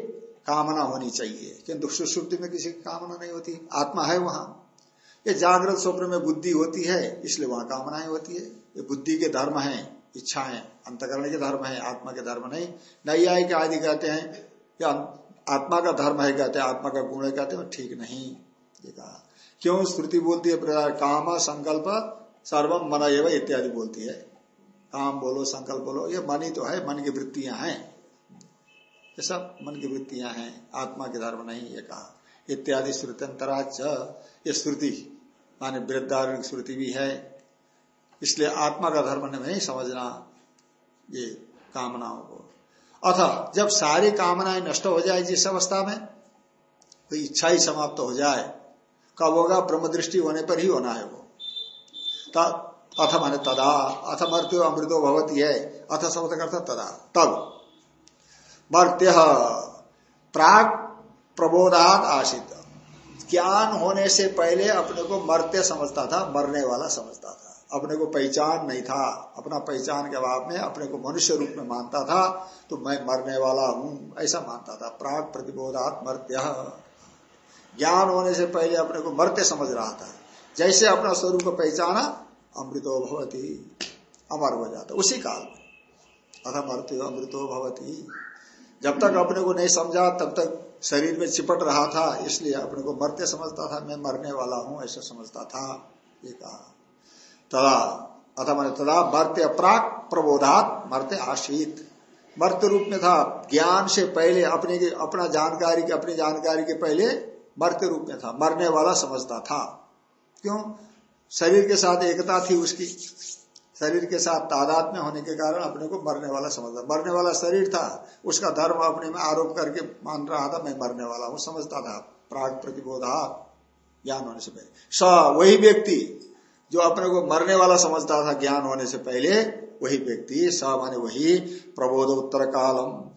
[SPEAKER 1] कामना होनी चाहिए। किंतु सुसुप्ति में किसी की कामना नहीं होती। आत्मा है वहाँ। ये जागृत स्वप्न में बुद्धि होती है, इसलिए वहाँ कामनाएँ होती है। ये बुद्धि के धर्म है, इच्छाएँ, अंतकरण के धर्म है, आत्मा के धर्म नहीं। नैयाय के आदि कहते हैं, या आत्मा का धर्म है कहते हैं, आत्मा का गुण है कहते हैं ठीक नहीं। ये कहा। क्यों? श्रुति बोलती है काम संकल्प सर्वम मन एवं इत्यादि बोलती है। काम बोलो, संकल्प बोलो, ये मन ही तो है, मन की वृत्तियाँ हैं। ये सब मन की वृत्तियाँ हैं, आत्मा के धर्म नहीं ये कहा। इत्यादि श्रुतंतराच ये श्रुति, माने वृद्धारण श्रुति भी है। इसलिए आत्मा का धर्म नहीं समझना ये कामनाओं को। अथा, जब सारी कामनाएँ नष्ट हो जाए जिस अवस्था में तो इच्छा ही समाप्त तो हो जाए। कब होगा? ब्रह्म दृष्टि होने पर ही होना है वो। अथ माने तदा, अथ मृत्यु अमृतो भवती है। अथ शब्द करता तदा तब मर्त्य प्राग प्रबोधात आशित ज्ञान होने से पहले अपने को मरते समझता था, मरने वाला समझता था। अपने को पहचान नहीं था। अपना पहचान के अभाव में अपने को मनुष्य रूप में मानता था तो मैं मरने वाला हूँ, ऐसा मानता था। प्राग प्रतिबोधात मर्त्य। ज्ञान होने से पहले अपने को मरते समझ रहा था। जैसे अपना स्वरूप को पहचाना, अमृतो भवती, अमर हो जाता। उसी काल में। अथ मृत्यु अमृतो भवती। जब तक अपने को नहीं समझा, तब तक शरीर में चिपट रहा था, इसलिए अपने को मरते समझता था, मैं मरने वाला हूँ, ऐसा समझता था, ये कहा। तदा अथवा तदा मरते अपराग प्रबोधात मरते आशीत मर्त रूप में था, ज्ञान से पहले अपने की, अपना जानकारी के, अपनी जानकारी के पहले मरते रूप में था, मरने वाला समझता था। क्यों? शरीर के साथ एकता थी उसकी। शरीर के साथ तादाद में होने के कारण अपने को मरने वाला समझता। मरने वाला शरीर था, उसका धर्म अपने में आरोप करके मान रहा था, मैं मरने वाला हूँ, समझता था। प्राग प्रतिबोधा, ज्ञान होने से पहले। स, वही व्यक्ति जो अपने को मरने वाला समझता था ज्ञान होने से पहले, वही व्यक्ति, स माने वही प्रबोध उत्तर कालम।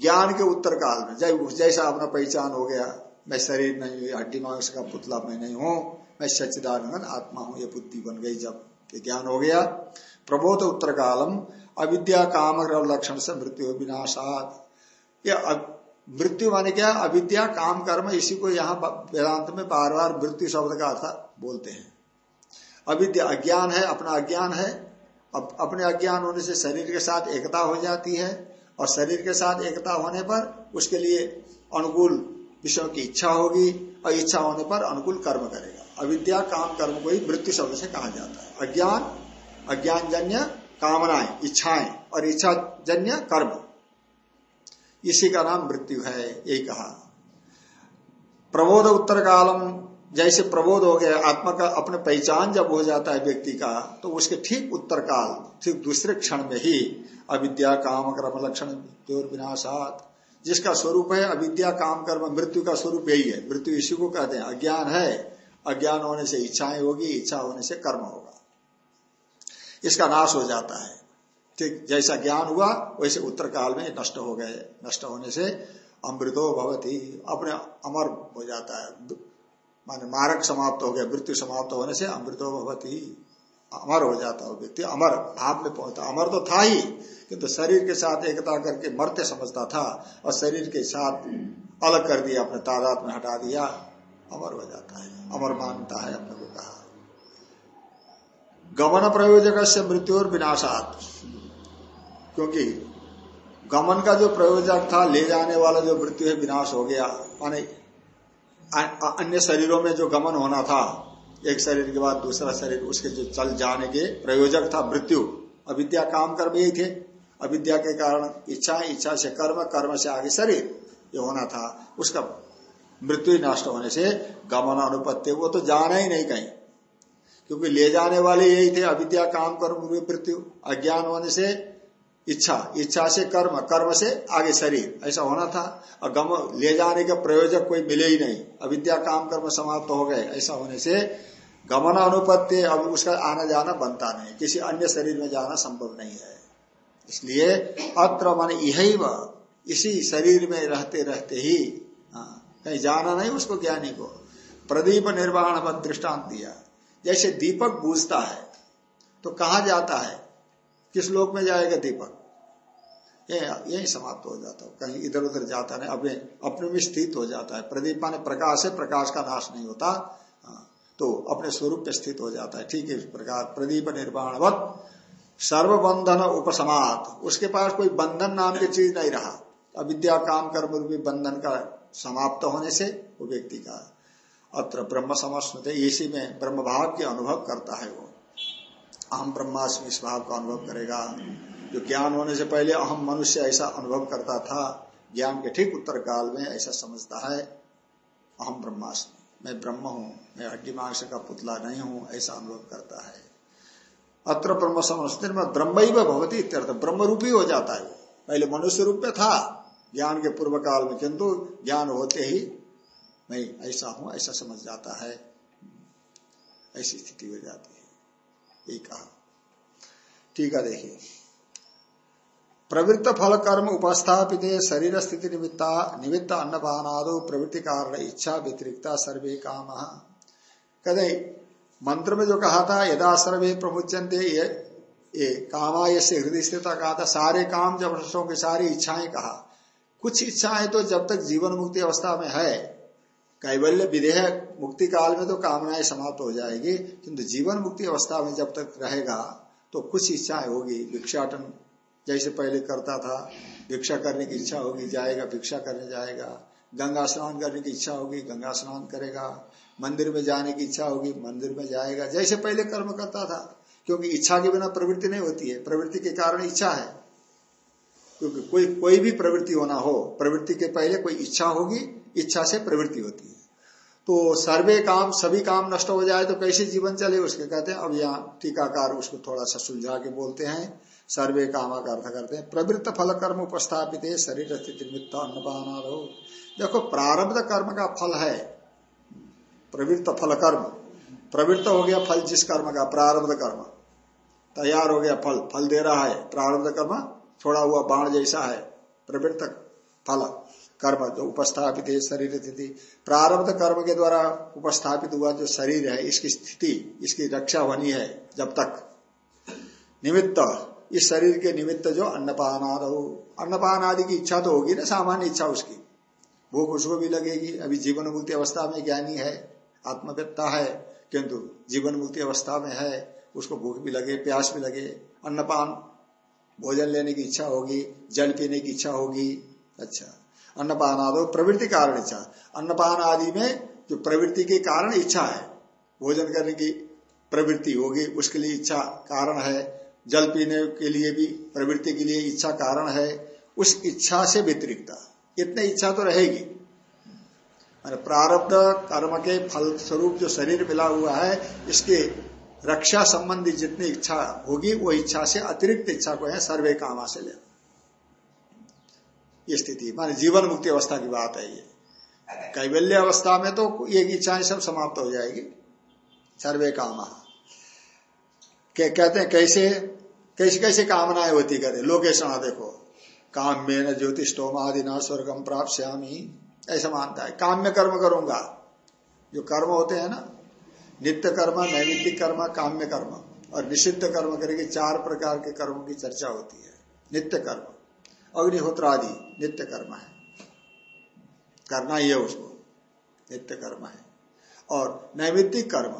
[SPEAKER 1] ज्ञान के उत्तर काल में जैसा अपना पहचान हो गया, मैं शरीर नहीं, हड्डी मांस का पुतला मैं नहीं हूँ, मैं सच्चिदानंद आत्मा हूँ, ये बुद्धि बन गई जब। ये ज्ञान हो गया। प्रबोध उत्तर कालम अविद्या काम लक्षण से मृत्यु विनाशात। ये मृत्यु माने क्या? अविद्या, काम, कर्म, इसी को यहाँ वेदांत में बार बार मृत्यु शब्द का अर्थ बोलते हैं। अविद्या, अज्ञान है, अपना अज्ञान है। अब अपने अज्ञान होने से शरीर के साथ एकता हो जाती है और शरीर के साथ एकता होने पर उसके लिए अनुकूल विषयों की इच्छा होगी और इच्छा होने पर अनुकूल कर्म करेगा। अविद्या काम कर्म को ही मृत्यु शब्द से कहा जाता है। अज्ञान अज्ञान जन्य कामनाएँ, इच्छाएँ और इच्छा जन्य कर्म। इसी का नाम मृत्यु है, यही कहा। प्रबोध उत्तर कालम, जैसे प्रबोध हो गया, आत्मा का अपने पहचान जब हो जाता है व्यक्ति का तो उसके ठीक उत्तर काल, ठीक दूसरे क्षण में ही अविद्या, काम, कर्म, लक्षण, ज़ोर, विनाशात, जिसका स्वरूप है अविद्या, काम, कर्म, मृत्यु का स्वरूप यही है। मृत्यु इसी को कहते हैं। अज्ञान है अज्ञान होने से इच्छाएँ होगी, इच्छा होने से कर्म होगा। इसका नाश हो जाता है। ठीक, जैसा ज्ञान हुआ, वैसे उत्तर काल में नष्ट हो गए। नष्ट होने से अमृतो भवती, अपने अमर हो जाता है। माने मारक समाप्त हो गया, मृत्यु समाप्त होने से अमृतो भवती, अमर हो जाता है व्यक्ति। अमर, भाव में पहुँचता अमर तो था ही, किंतु तो शरीर के साथ एकता करके मरते समझता था और शरीर के साथ अलग कर दिया, अपने तादाद में हटा दिया। अमर हो जाता है, अमर मानता है अपने को कहा। गमन प्रयोजक से मृत्यु और विनाशात। क्योंकि गमन का जो प्रयोजक था, ले जाने वाला जो मृत्यु है, विनाश हो गया। माने अन्य शरीरों में जो गमन होना था, एक शरीर के बाद दूसरा शरीर, उसके जो चल जाने के प्रयोजक था मृत्यु। अविद्या काम कर्म यही थे। अविद्या के कारण इच्छा इच्छा से कर्म कर्म से आगे शरीर, ये होना था। उसका मृत्यु ही नष्ट होने से गमन अनुपत्य वो तो जाना ही नहीं कहीं। क्योंकि ले जाने वाले यही थे अविद्या काम कर्म मृत्यु अज्ञान होने से इच्छा इच्छा से कर्म कर्म से आगे शरीर ऐसा होना था। और गम ले जाने का प्रयोजक कोई मिले ही नहीं। अविद्या काम कर्म समाप्त हो गए ऐसा होने से गमन अनुपत्ति अब उसका आना जाना बनता नहीं। किसी अन्य शरीर में जाना संभव नहीं है। इसलिए अत्र मान यही इसी शरीर में रहते रहते ही हाँ, कहीं जाना नहीं उसको ज्ञानी को। प्रदीप निर्वाण दृष्टांत दिया। जैसे दीपक बूझता है तो कहा जाता है? किस लोक में जाएगा दीपक? यही समाप्त हो जाता है। कहीं इधर उधर जाता नहीं अपने अपने में स्थित हो जाता है। प्रदीप माने प्रकाश है प्रकाश का नाश नहीं होता। हाँ, तो अपने स्वरूप पे स्थित हो जाता है। ठीक है इस प्रकार प्रदीप निर्वाणवत सर्वबंधन उपसमात। उसके पास कोई बंधन नाम की चीज़ नहीं रहा। अविद्या काम कर्म रूपी बंधन का समाप्त होने से वो व्यक्ति का अत्र ब्रह्म समस्मृत इसी में ब्रह्म भाव के अनुभव करता है वो। अहम ब्रह्मास्मि इस भाव का अनुभव करेगा। जो ज्ञान होने से पहले अहम मनुष्य ऐसा अनुभव करता था, ज्ञान के ठीक उत्तर काल में ऐसा समझता है, अहम ब्रह्मास्मि। मैं ब्रह्म हूँ, मैं हड्डी मांस का पुतला नहीं हूँ, ऐसा अनुभव करता है। अत्र ब्रह्म समस्ते में ब्रह्म ही भवती इत्यर्थ ब्रह्म रूपी हो जाता है पहले मनुष्य रूप में था ज्ञान के पूर्व काल में किंतु ज्ञान होते ही मैं ऐसा हूँ ऐसा समझ जाता है। ऐसी स्थिति हो जाती है। ये कहा। ठीक है देखिए। प्रवृत्त फल कर्म उपस्थापित शरीर स्थिति निमित्ता निमित्त अन्नपानादो प्रवृत्ति कारण इच्छा व्यतिरिक्ता सर्वे काम। कहते मंत्र में जो कहा था यदा सर्वे प्रमुचंते ये, ये कामा ये हृदय स्थित कहा था सारे काम जब की सारी इच्छाएँ कहा। कुछ इच्छाएँ तो जब तक जीवन मुक्ति अवस्था में है। कैवल्य विधेय मुक्ति काल में तो कामनाएँ समाप्त हो जाएगी, किंतु जीवन मुक्ति अवस्था में जब तक रहेगा तो कुछ इच्छाएँ होगी। भिक्षाटन जैसे पहले करता था, भिक्षा करने की इच्छा होगी, जाएगा, भिक्षा करने जाएगा। गंगा स्नान करने की इच्छा होगी, गंगा स्नान करेगा। मंदिर में जाने की इच्छा होगी, मंदिर में जाएगा। जैसे पहले कर्म करता था, क्योंकि इच्छा के बिना प्रवृत्ति नहीं होती है। प्रवृत्ति के कारण इच्छा है। क्योंकि कोई कोई भी प्रवृत्ति होना हो, प्रवृत्ति के पहले कोई इच्छा होगी, इच्छा से प्रवृत्ति होती है। तो सर्वे काम, सभी काम नष्ट हो जाए तो कैसे जीवन चले, उसके कहते हैं, अब यहाँ टीकाकार उसको थोड़ा सा सुलझा के बोलते हैं, सर्वे काम का अर्थ करते हैं। प्रवृत्त फल कर्म उपस्थापित है शरीर स्थिति निमित्त अन्नपाना देखो, प्रारब्ध कर्म का फल है, प्रवृत्त फल कर्म। प्रवृत्त हो गया फल जिस कर्म का, प्रारब्ध कर्म। तैयार हो गया फल फल दे रहा है, प्रारब्ध कर्म। छोड़ा हुआ बाण जैसा है, प्रवृत्त फल, कर्म जो उपस्थापित है शरीर स्थिति। प्रारब्ध कर्म के द्वारा उपस्थापित हुआ जो शरीर है, इसकी स्थिति, इसकी रक्षा होनी है जब तक। निमित्त, इस शरीर के निमित्त जो अन्नपान अन्नपान आदि की इच्छा तो होगी ना, सामान्य इच्छा उसकी। भूख उसको भी लगेगी। अभी जीवन मुक्ति अवस्था में ज्ञानी है आत्मव्यता है, किंतु जीवन मुक्ति अवस्था में है, उसको भूख भी लगे, प्यास भी लगे। अन्नपान भोजन लेने की इच्छा होगी, जल पीने की इच्छा होगी। अच्छा। अन्नपान आदि, प्रवृत्ति कारण इच्छा। अन्नपान आदि में जो प्रवृत्ति के कारण इच्छा है, भोजन करने की प्रवृत्ति होगी, उसके लिए इच्छा कारण है। जल पीने के लिए भी, प्रवृत्ति के लिए इच्छा कारण है। उस इच्छा से व्यतिरिक्त। इतनी इच्छा तो रहेगी। प्रारब्ध कर्म के फल स्वरूप जो शरीर मिला हुआ है, इसके रक्षा संबंधी जितनी इच्छा होगी, वो इच्छा से अतिरिक्त इच्छा को है सर्वे कामा से लेना ये स्थिति, माने जीवन मुक्ति अवस्था की बात है ये। कैवल्य अवस्था में तो ये इच्छाएँ सब समाप्त हो जाएगी। सर्वे कामा कहते हैं, कैसे कैसे कैसे कामनाएँ होती कहते लोकेशन देखो। काम में न ज्योतिषोमादि न स्वर्गम प्राप्त श्यामी ऐसा मानता है। काम में कर्म करूँगा। जो कर्म होते हैं ना नित्य कर्म, नैमित्तिक कर्म, काम्य कर्म। और निषिद्ध कर्म करेंगे, चार प्रकार के कर्मों की चर्चा होती है। नित्य कर्म अग्निहोत्र आदि नित्य कर्म है। करना ही है उसको। नित्य कर्म है। और नैमित्तिक कर्म,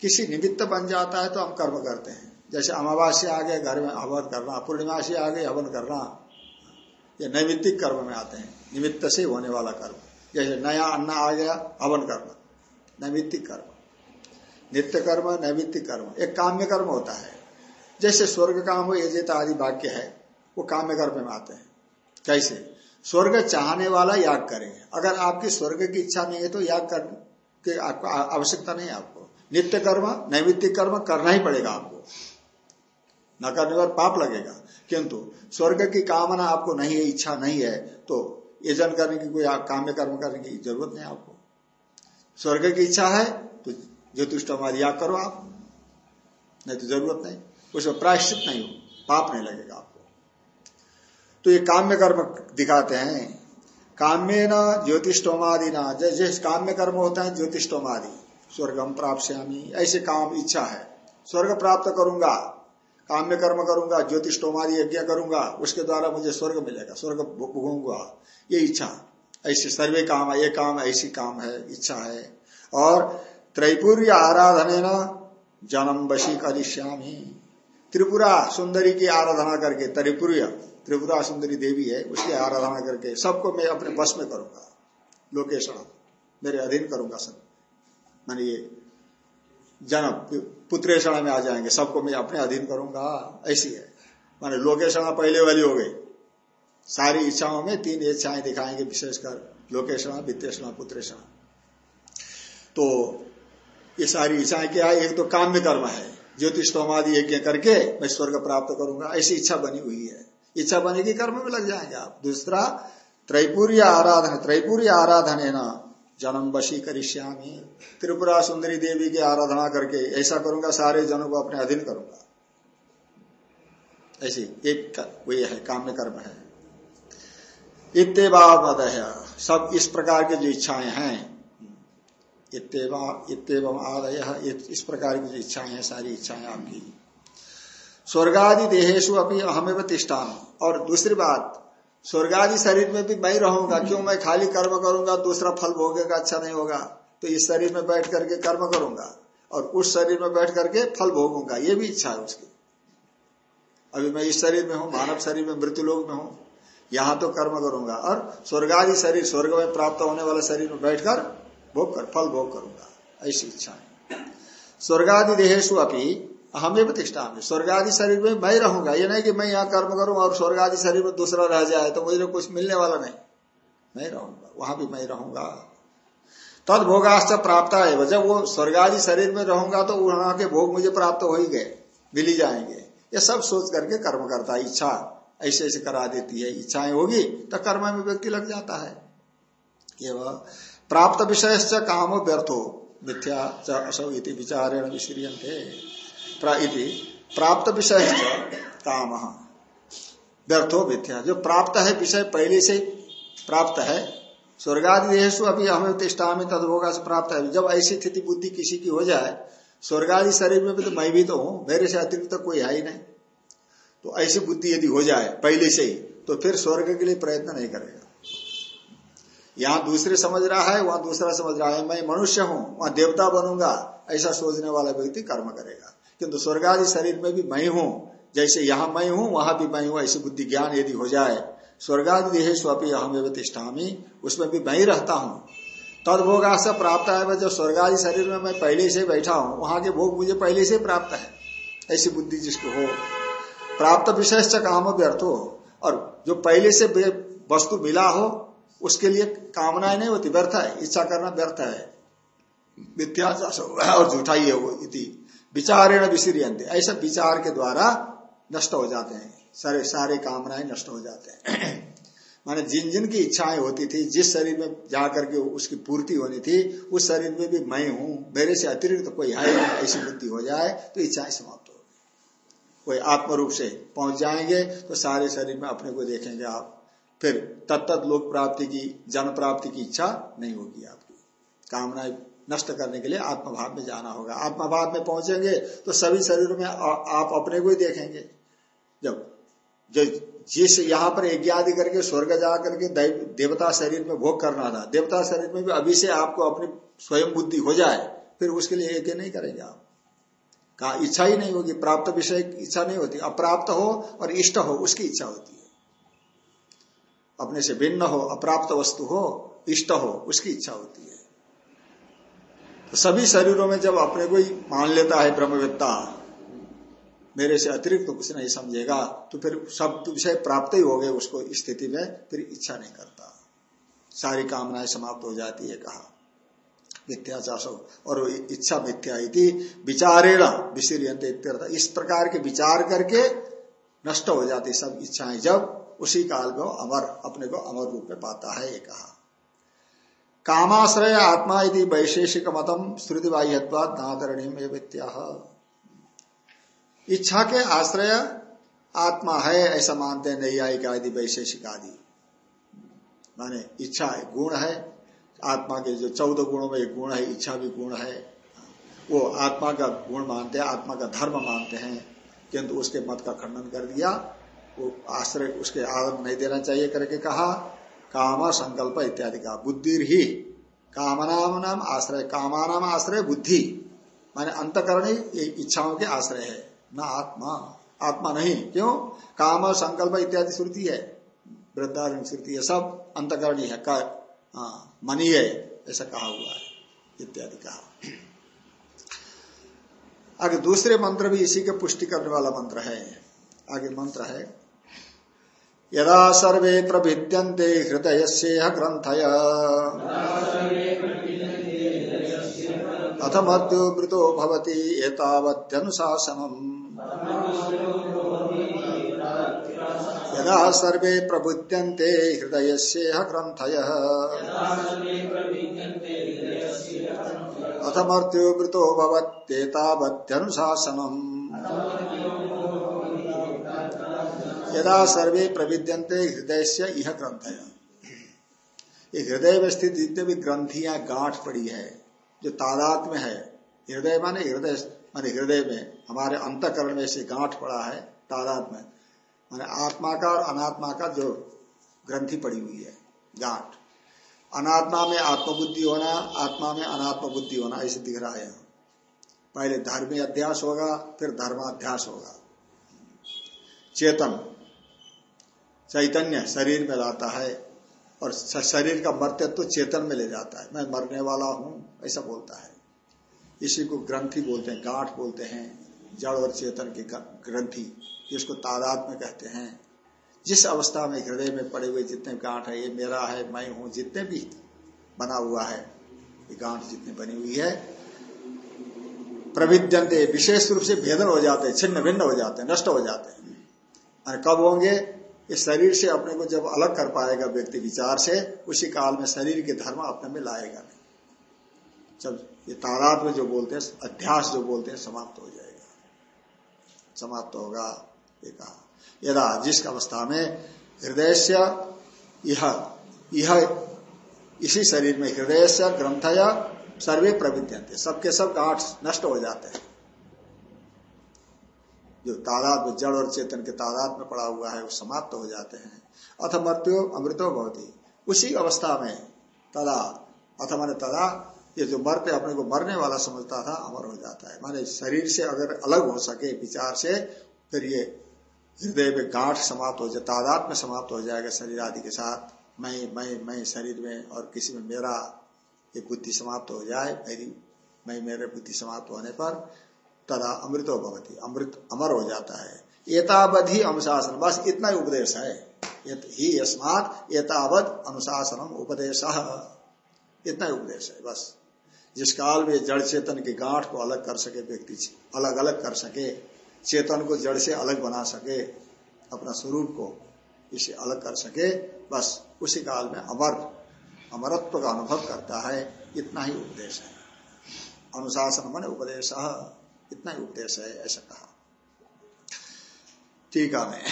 [SPEAKER 1] किसी निमित्त बन जाता है तो हम कर्म करते हैं। जैसे अमावास्या आ गए घर में हवन करना, पूर्णिमासी आ गए हवन करना। ये नैमित्तिक कर्म में आते हैं। निमित्त से होने वाला कर्म। जैसे नया अन्ना आ गया, हवन करना। नैमित्तिक कर्म। नित्य कर्म, नैमित्तिक कर्म, एक काम्य कर्म होता है। जैसे स्वर्ग काम हो यजेता आदि वाक्य है, वो काम्य कर्म में आते हैं। कैसे? स्वर्ग चाहने वाला याग करेंगे। अगर आपकी स्वर्ग की इच्छा नहीं है तो याग कर, के आपको आवश्यकता नहीं है आपको। नित्य कर्म, नैमित्तिक कर्म करना ही पड़ेगा आपको। न करने पर पाप लगेगा। किंतु स्वर्ग की कामना आपको नहीं है, इच्छा नहीं है तो यजन करने की कोई काम्य कर्म करने की ज़रूरत नहीं आपको। स्वर्ग की इच्छा है ज्योतिष हमारी करो आप। नहीं तो ज़रूरत नहीं। उसमें प्रायश्चित नहीं हो। पाप नहीं लगेगा आपको। तो ये काम्य कर्म दिखाते हैं। काम्य न ज्योतिषोमादि ना जैसे काम्य कर्म होता है ज्योतिषोमादि स्वर्गम प्राप्त ऐसे काम इच्छा है। स्वर्ग प्राप्त करूँगा। काम्य कर्म करूँगा ज्योतिषोमादि यज्ञ करूँगा, उसके द्वारा मुझे स्वर्ग मिलेगा। स्वर्ग भूँगा ये इच्छा। ऐसे सर्वे काम है, ये काम ऐसी काम है, इच्छा है। और त्रैपुर्य न जन्म बशी करिष्यामी। त्रिपुरा सुंदरी की आराधना करके, त्रिपुर्य, त्रिपुरा सुंदरी देवी है, उसकी आराधना करके सबको मैं अपने बस में करूँगा। लोकेशन, मेरे अधीन करूँगा सब। मैंने ये जन्म पुत्रेषणा में आ जाएँगे, सबको मैं अपने अधीन करूँगा। ऐसी है। माने लोकेशणा पहले वाली हो गई। सारी इच्छाओं में तीन इच्छाएँ दिखाएँगे विशेषकर लोकेशणा वित्तेषणा, पुत्रेषणा। तो ये सारी इच्छाएँ क्या है? एक तो काम्य कर्म है। ज्योतिष तोमादि यज्ञ करके मैं स्वर्ग प्राप्त करूँगा। ऐसी इच्छा बनी हुई है। इच्छा बनेगी कर्म में लग जाएँगे आप। दूसरा, त्रैपुर्य आराधन त्रैपुर्य आराधन है ना जन्म बशी करिष्यामी। त्रिपुरा सुंदरी देवी की आराधना करके ऐसा करूँगा, सारे जनों को अपने अधीन करूँगा। ऐसी एक वही है काम्य कर्म है। इतने सब इस प्रकार की जो इच्छाएँ हैं इतम आदय इस प्रकार की इच्छाएँ हैं, सारी इच्छाएँ आपकी। स्वर्गादि देहेशु अभी अहमेव तिष्ठान और दूसरी बात, स्वर्गादि शरीर में भी मैं रहूँगा, क्यों मैं खाली कर्म करूँगा, दूसरा फल भोगेगा अच्छा नहीं होगा? तो इस शरीर में बैठ करके कर्म करूँगा, और उस शरीर में बैठ करके फल भोगूँगा, ये भी इच्छा है उसकी। अभी मैं इस शरीर में हूँ, मानव शरीर में, मृत्यु लोग में हूँ, यहाँ तो कर्म करूँगा। और स्वर्गादि शरीर, स्वर्ग में प्राप्त होने वाले शरीर में बैठकर भोग कर, फल भोग करूँगा। ऐसी इच्छा है। स्वर्गादि देहेशु अपनी हमें प्रतिष्ठा में स्वर्गादि शरीर में मैं रहूँगा। ये नहीं कि मैं यहाँ कर्म करूँ और स्वर्गादि शरीर में दूसरा रह जाए तो मुझे कुछ मिलने वाला नहीं। मैं रहूँगा। वहाँ भी मैं रहूँगा। तद भोगाश्च प्राप्त है जब वो स्वर्ग आदि शरीर में रहूँगा तो वहाँ के भोग मुझे प्राप्त हो ही गए, मिल ही जाएँगे। ये सब सोच करके कर्म करता है, इच्छा। ऐसे ऐसे करा देती है। इच्छाएँ होगी तो कर्म में व्यक्ति लग जाता है। प्राप्त विषय से काम व्यर्थो। मिथ्या असौ इति विचारेण प्राप्त विषय काम। व्यर्थो, मिथ्या। जो प्राप्त है विषय पहले से प्राप्त है स्वर्गादि देहसु अभी हमें तिष्ठा में तदभोगा से प्राप्त है। जब ऐसी स्थिति बुद्धि किसी की हो जाए, स्वर्गादि शरीर में भी तो मैं भी तो हूँ, मेरे से अतिरिक्त तो कोई है ही नहीं। तो ऐसी बुद्धि यदि हो जाए, पहले से ही तो फिर स्वर्ग के लिए प्रयत्न नहीं करेगा। यहाँ दूसरे समझ रहा है, वहाँ दूसरा समझ रहा है, मैं मनुष्य हूँ, वहाँ देवता बनूँगा, ऐसा सोचने वाला व्यक्ति कर्म करेगा। किंतु स्वर्ग आदि शरीर में भी मैं हूँ, जैसे यहाँ मैं हूँ, वहाँ भी मैं हूँ, ऐसी बुद्धि ज्ञान यदि हो जाए, स्वर्गादि देह स्वपी अहम तिष्ठामी, उसमें भी मैं रहता हूँ। तद भोगा से प्राप्त है जो स्वर्गादि शरीर में मैं पहले से बैठा हूँ, वहाँ के भोग मुझे पहले से प्राप्त है, ऐसी बुद्धि जिसको हो। प्राप्त विशेष काम व्यर्थ हो और जो पहले से वस्तु मिला हो उसके लिए कामनाएँ नहीं होती, व्यर्थ है, इच्छा करना व्यर्थ है। मिथ्या और झूठा ही वो इति। विचारेण विसिरियंते ऐसा विचार के द्वारा नष्ट हो जाते हैं। सारे सारे कामनाएँ नष्ट हो जाते हैं। माने जिन जिन की इच्छाएँ होती थी, जिस शरीर में जाकर के उसकी पूर्ति होनी थी, उस शरीर में भी मैं हूँ, मेरे से अतिरिक्त तो कोई है ऐसी बुद्धि हो जाए तो इच्छाएँ समाप्त हो कोई आत्म रूप से पहुँच जाएँगे तो सारे शरीर में अपने को देखेंगे आप। फिर तत्त लोक प्राप्ति की जन प्राप्ति की इच्छा नहीं होगी आपकी। कामनाएँ नष्ट करने के लिए आत्मभाव में जाना होगा। आत्मभाव में पहुँचेंगे तो सभी शरीरों में आप अपने को ही देखेंगे। जब, जो जिस यहाँ पर यज्ञ आदि करके, स्वर्ग जा करके देवता शरीर में भोग करना था, देवता शरीर में भी अभी से आपको अपनी स्वयं बुद्धि हो जाए, फिर उसके लिए यज्ञ नहीं करेंगे आप। कहा इच्छा ही नहीं होगी, प्राप्त विषय इच्छा नहीं होती। अप्राप्त हो और इष्ट हो, उसकी इच्छा होती है। अपने से भिन्न हो, अप्राप्त वस्तु हो, इष्ट हो, उसकी इच्छा होती है। तो सभी शरीरों में जब अपने को ही मान लेता है ब्रह्मविद्ता मेरे से अतिरिक्त तो कुछ नहीं समझेगा तो फिर सब विषय प्राप्त ही हो गए उसको स्थिति में फिर इच्छा नहीं करता। सारी कामनाएँ समाप्त हो जाती है, कहा। मिथ्याचार और इच्छा मिथ्या विचारेण विशीलियंत इस प्रकार के विचार करके नष्ट हो जाती सब इच्छाएँ जब उसी काल में अमर, अपने को अमर रूप में पाता है, ये कहा। कामाश्रय आत्मा यदि वैशेषिक मतम श्रुति बाह्यवाद नातरणी में वित्या इच्छा के आश्रय आत्मा है, ऐसा मानते नहीं आयिका आदि वैशेषिक आदि। माने इच्छा है गुण है, आत्मा के जो चौदह गुणों में एक गुण है, इच्छा भी गुण है। वो आत्मा का गुण मानते हैं, आत्मा का धर्म मानते हैं, किंतु उसके मत का खंडन कर दिया। आश्रय उसके आदत नहीं देना चाहिए करके कहा, काम संकल्प इत्यादि का। बुद्धि ही, कामनाम नाम आश्रय कामानाम आश्रय, बुद्धि। माने अंतकरणी इच्छाओं के आश्रय है, न आत्मा। आत्मा नहीं, क्यों? काम संकल्प इत्यादि श्रुति है वृद्धारण श्रुति है, सब अंतकरणी है कर मनी है, ऐसा कहा हुआ है, इत्यादि कहा। आगे दूसरे मंत्र भी इसी के पुष्टि करने वाला मंत्र है। आगे मंत्र है यदा सर्वे प्रभिद्यन्ते हृदय से ग्रंथय अथ एतावत्यनुशासनम्। यदा सर्वे प्रबुद्यन्ते हृदय से ग्रंथय अथ यदा सर्वे प्रविद्यंते हृदय से यह ग्रंथ ये हृदय में स्थित जितने भी ग्रंथियाँ, गांठ पड़ी है, जो तादात में है, हृदय माने हृदय माने हृदय में, हमारे अंतकरण में से गांठ पड़ा है तादात में माने आत्मा का और अनात्मा का जो ग्रंथि पड़ी हुई है, गांठ। अनात्मा में आत्मबुद्धि होना, आत्मा में अनात्म बुद्धि होना, ऐसे दिख रहा है पहले धर्मी अध्यास होगा, फिर धर्माध्यास होगा। चेतन चैतन्य शरीर में लाता है और शरीर का मर्तत्व तो चेतन में ले जाता है। मैं मरने वाला हूँ, ऐसा बोलता है। इसी को ग्रंथि बोलते हैं, गांठ बोलते हैं, जड़ और चेतन की ग्रंथि, जिसको तादाद में कहते हैं। जिस अवस्था में हृदय में पड़े हुए जितने गांठ है, ये मेरा है, मैं हूँ, जितने भी बना हुआ है, ये गांठ जितनी बनी हुई है प्रविद्यंते विशेष रूप से भेदन हो जाते हैं, छिन्न भिन्न हो जाते हैं, नष्ट हो जाते हैं। कब होंगे? इस शरीर से अपने को जब अलग कर पाएगा व्यक्ति विचार से, उसी काल में शरीर के धर्म अपने में लाएगा नहीं। जब ये तादाद में जो बोलते हैं, अध्यास जो बोलते हैं, समाप्त हो जाएगा। समाप्त होगा, ये कहा। यदा जिस अवस्था में हृदय से यह यह इसी शरीर में हृदय से ग्रंथ या सर्वे प्रवृत्ति सबके सब गांठ नष्ट हो जाते हैं। जो तादाद में जड़ और चेतन के तादाद में पड़ा हुआ है, वो समाप्त हो जाते हैं। अथ मृत्यु अमृतो भवती। उसी अवस्था में तदा, अथ माने तदा, ये जो मरते अपने को मरने वाला समझता था, अमर हो जाता है। माने शरीर से अगर अलग हो सके, विचार से, फिर ये हृदय में गांठ समाप्त हो जाए, तादाद में समाप्त हो जाएगा शरीर आदि के साथ। मैं मैं मैं शरीर में और किसी में मेरा ये बुद्धि समाप्त हो जाए, मेरी, मैं, मेरे बुद्धि समाप्त होने पर तदा अमृतो भवती। अमृत अमर हो जाता है। एतावधि अनुशासन। बस इतना ही उपदेश है। ही अस्मात एतावत अनुशासनम उपदेश। इतना ही उपदेश है, बस। जिस काल में जड़ चेतन की गांठ को अलग कर सके, व्यक्ति अलग अलग कर सके, चेतन को जड़ से अलग बना सके, अपना स्वरूप को इसे अलग कर सके, बस उसी काल में अमर, अमरत्व का अनुभव करता है। इतना ही उपदेश है। अनुशासन मन उपदेश। इतना ही उपदेश है, ऐसा कहा। टीका में